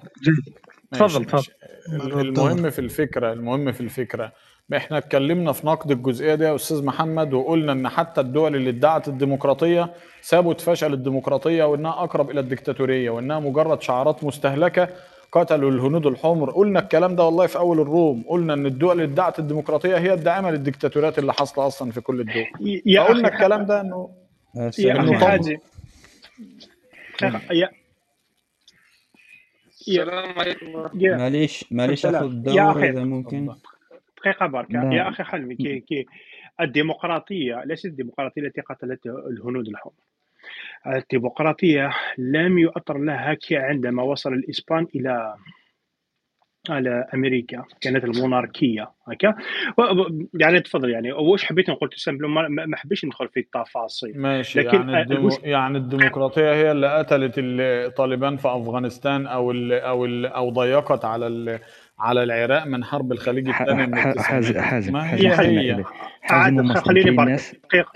ماشي تفضل ماشي. تفضل المهم في الفكرة المهم في الفكرة. إحنا اتكلمنا في نقد الجزئية دي يا أستاذ محمد وقلنا إن حتى الدول اللي ادعت الديمقراطية ثبت فشل الديمقراطية وإنها أقرب إلى الدكتاتورية وإنها مجرد شعارات مستهلكة قتلوا الهنود الحمر. قلنا الكلام ده والله في أول الروم. قلنا إن الدول اللي ادعت الديمقراطية هي الداعمة للدكتاتوريات اللي حاصلة أصلا في كل الدول. أخي الكلام ده إنه يا يا. السلام عليكم معليش معليش أخذ الدور إذا ممكن. دقيقة بركة لا يا أخي حلمي كي كي. الديمقراطية ليست الديمقراطية التي قتلت الهنود الحمر الديمقراطية لم يؤطر لها كي عندما وصل الإسبان إلى على أمريكا كانت الموناركية هكا يعني تفضل يعني واش حبيت نقول تسامبلو ما ما حبيتش ندخل في التفاصيل. ماشي لكن يعني المش... يعني الديمقراطية هي اللي قتلت الطالبان في أفغانستان أو ال أو ال أو ضيقت على ال على العراق من حرب الخليج ح- الثانية من ح- حازم حازم حازم حازم خليني برك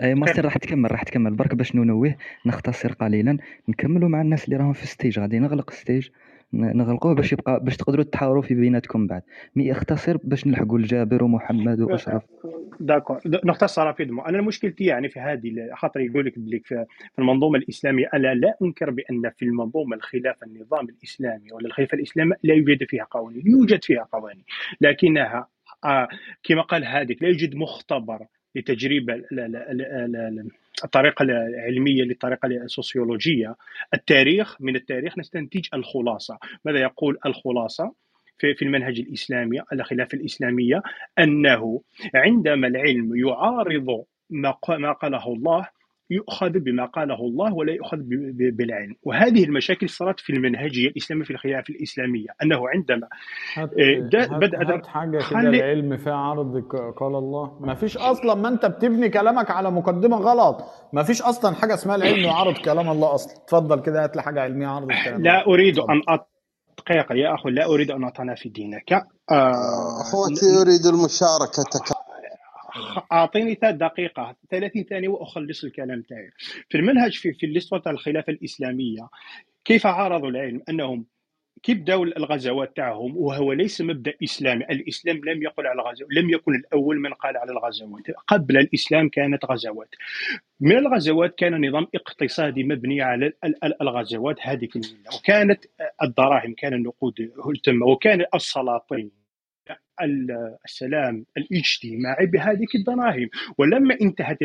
أي ماستر راح تكمل راح تكمل. برك باش ننوه نختصر قليلا. نكملوا مع الناس اللي راهم في ال stage غادي نغلق ال stage نغلقوه باش يبقى باش تقدروا تحاوروا في بيناتكم بعد. mais اختصر باش نلحقوا لجابر ومحمد وأشرف. d'accord نختصر rapidement أنا مشكلتي يعني في هذه خاطر يقول لك بلي في المنظومة الإسلامية أنا لا أنكر بأن في المنظومة الخلافه النظام الإسلامي ولا الخلافة الإسلامية لا يوجد فيها قوانين. يوجد فيها قوانين. لكنها آه كما قال هذيك لا يوجد مختبر لتجربه ال- ال- ال- ال- ال- الطريقة العلمية للطريقة السوسيولوجية. التاريخ من التاريخ نستنتج الخلاصة. ماذا يقول الخلاصة في المنهج الإسلامي الخلافه الإسلامية؟ أنه عندما العلم يعارض ما قاله الله يؤخذ بما قاله الله ولا يؤخذ بالعلم. وهذه المشاكل صارت في المنهجيه الاسلاميه في الخلافة الإسلامية أنه عندما آه، دا- هات بدا هات حاجة كده خلي العلم فيها عرض قال الله. ما فيش أصلا ما أنت بتبني كلامك على مقدمة غلط. ما فيش أصلا حاجة اسمها العلم يعارض كلام الله أصلا. اتفضل كده هات لي حاجة علمية عرضت كلام الله لا أريد أن أط... دقيقة يا أخو لا أريد أن أطعن في دينك. آه... أخوتي أريد المشاركة. تك... أعطيني دقيقة 30 ثانية وأخلص الكلام تاعي. في المنهج في في تاع الخلافة الإسلامية كيف عارضوا العلم؟ أنهم كي بداوا الغزوات تاعهم؟ وهو ليس مبدأ إسلامي، الإسلام لم يقل على الغزو، لم يكن الأول من قال على الغزوات، قبل الإسلام كانت غزوات. من الغزوات كان نظام اقتصادي مبني على ال- ال- الغزوات الملة، وكانت الدراهم، كان النقود تم وكان السلاطين ال- السلام الاجتماعي بهذيك الدراهم، ولما انتهت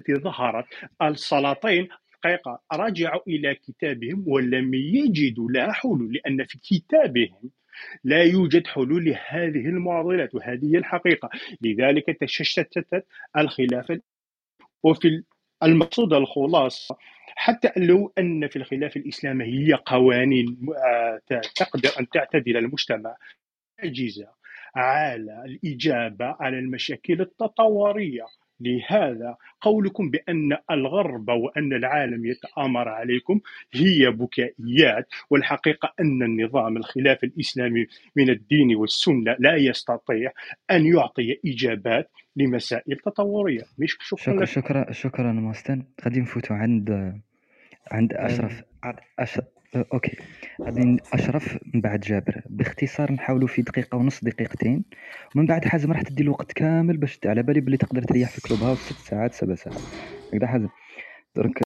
التي ظهرت السلاطين حقيقة رجعوا إلى كتابهم ولم يجدوا لها حلول لأن في كتابهم لا يوجد حلول لهذه المعضلات وهذه الحقيقة. لذلك تشتتت الخلافة وفي المقصود الخلاصة حتى لو أن في الخلافة الإسلامية هي قوانين آه، تقدر أن تعتدل المجتمع عاجزة على الإجابة على المشاكل التطورية. لهذا قولكم بأن الغرب وأن العالم يتآمر عليكم هي بكائيات والحقيقة أن النظام الخلافة الإسلامي من الدين والسنة لا يستطيع أن يعطي إجابات لمسائل تطورية. مش شكرا شكرا لك. شكرا شكرا ماستن. غادي نفوتوا عند عند اشرف عند أش... أوكي. غادي أشرف من بعد جابر. باختصار نحاولوا في دقيقة ونص دقيقتين. ومن بعد حازم راح تدي الوقت كامل باش على بالي بلي تقدر تريح في كلوب هاوس ست ساعات سبع ساعات. هكذا حازم. درك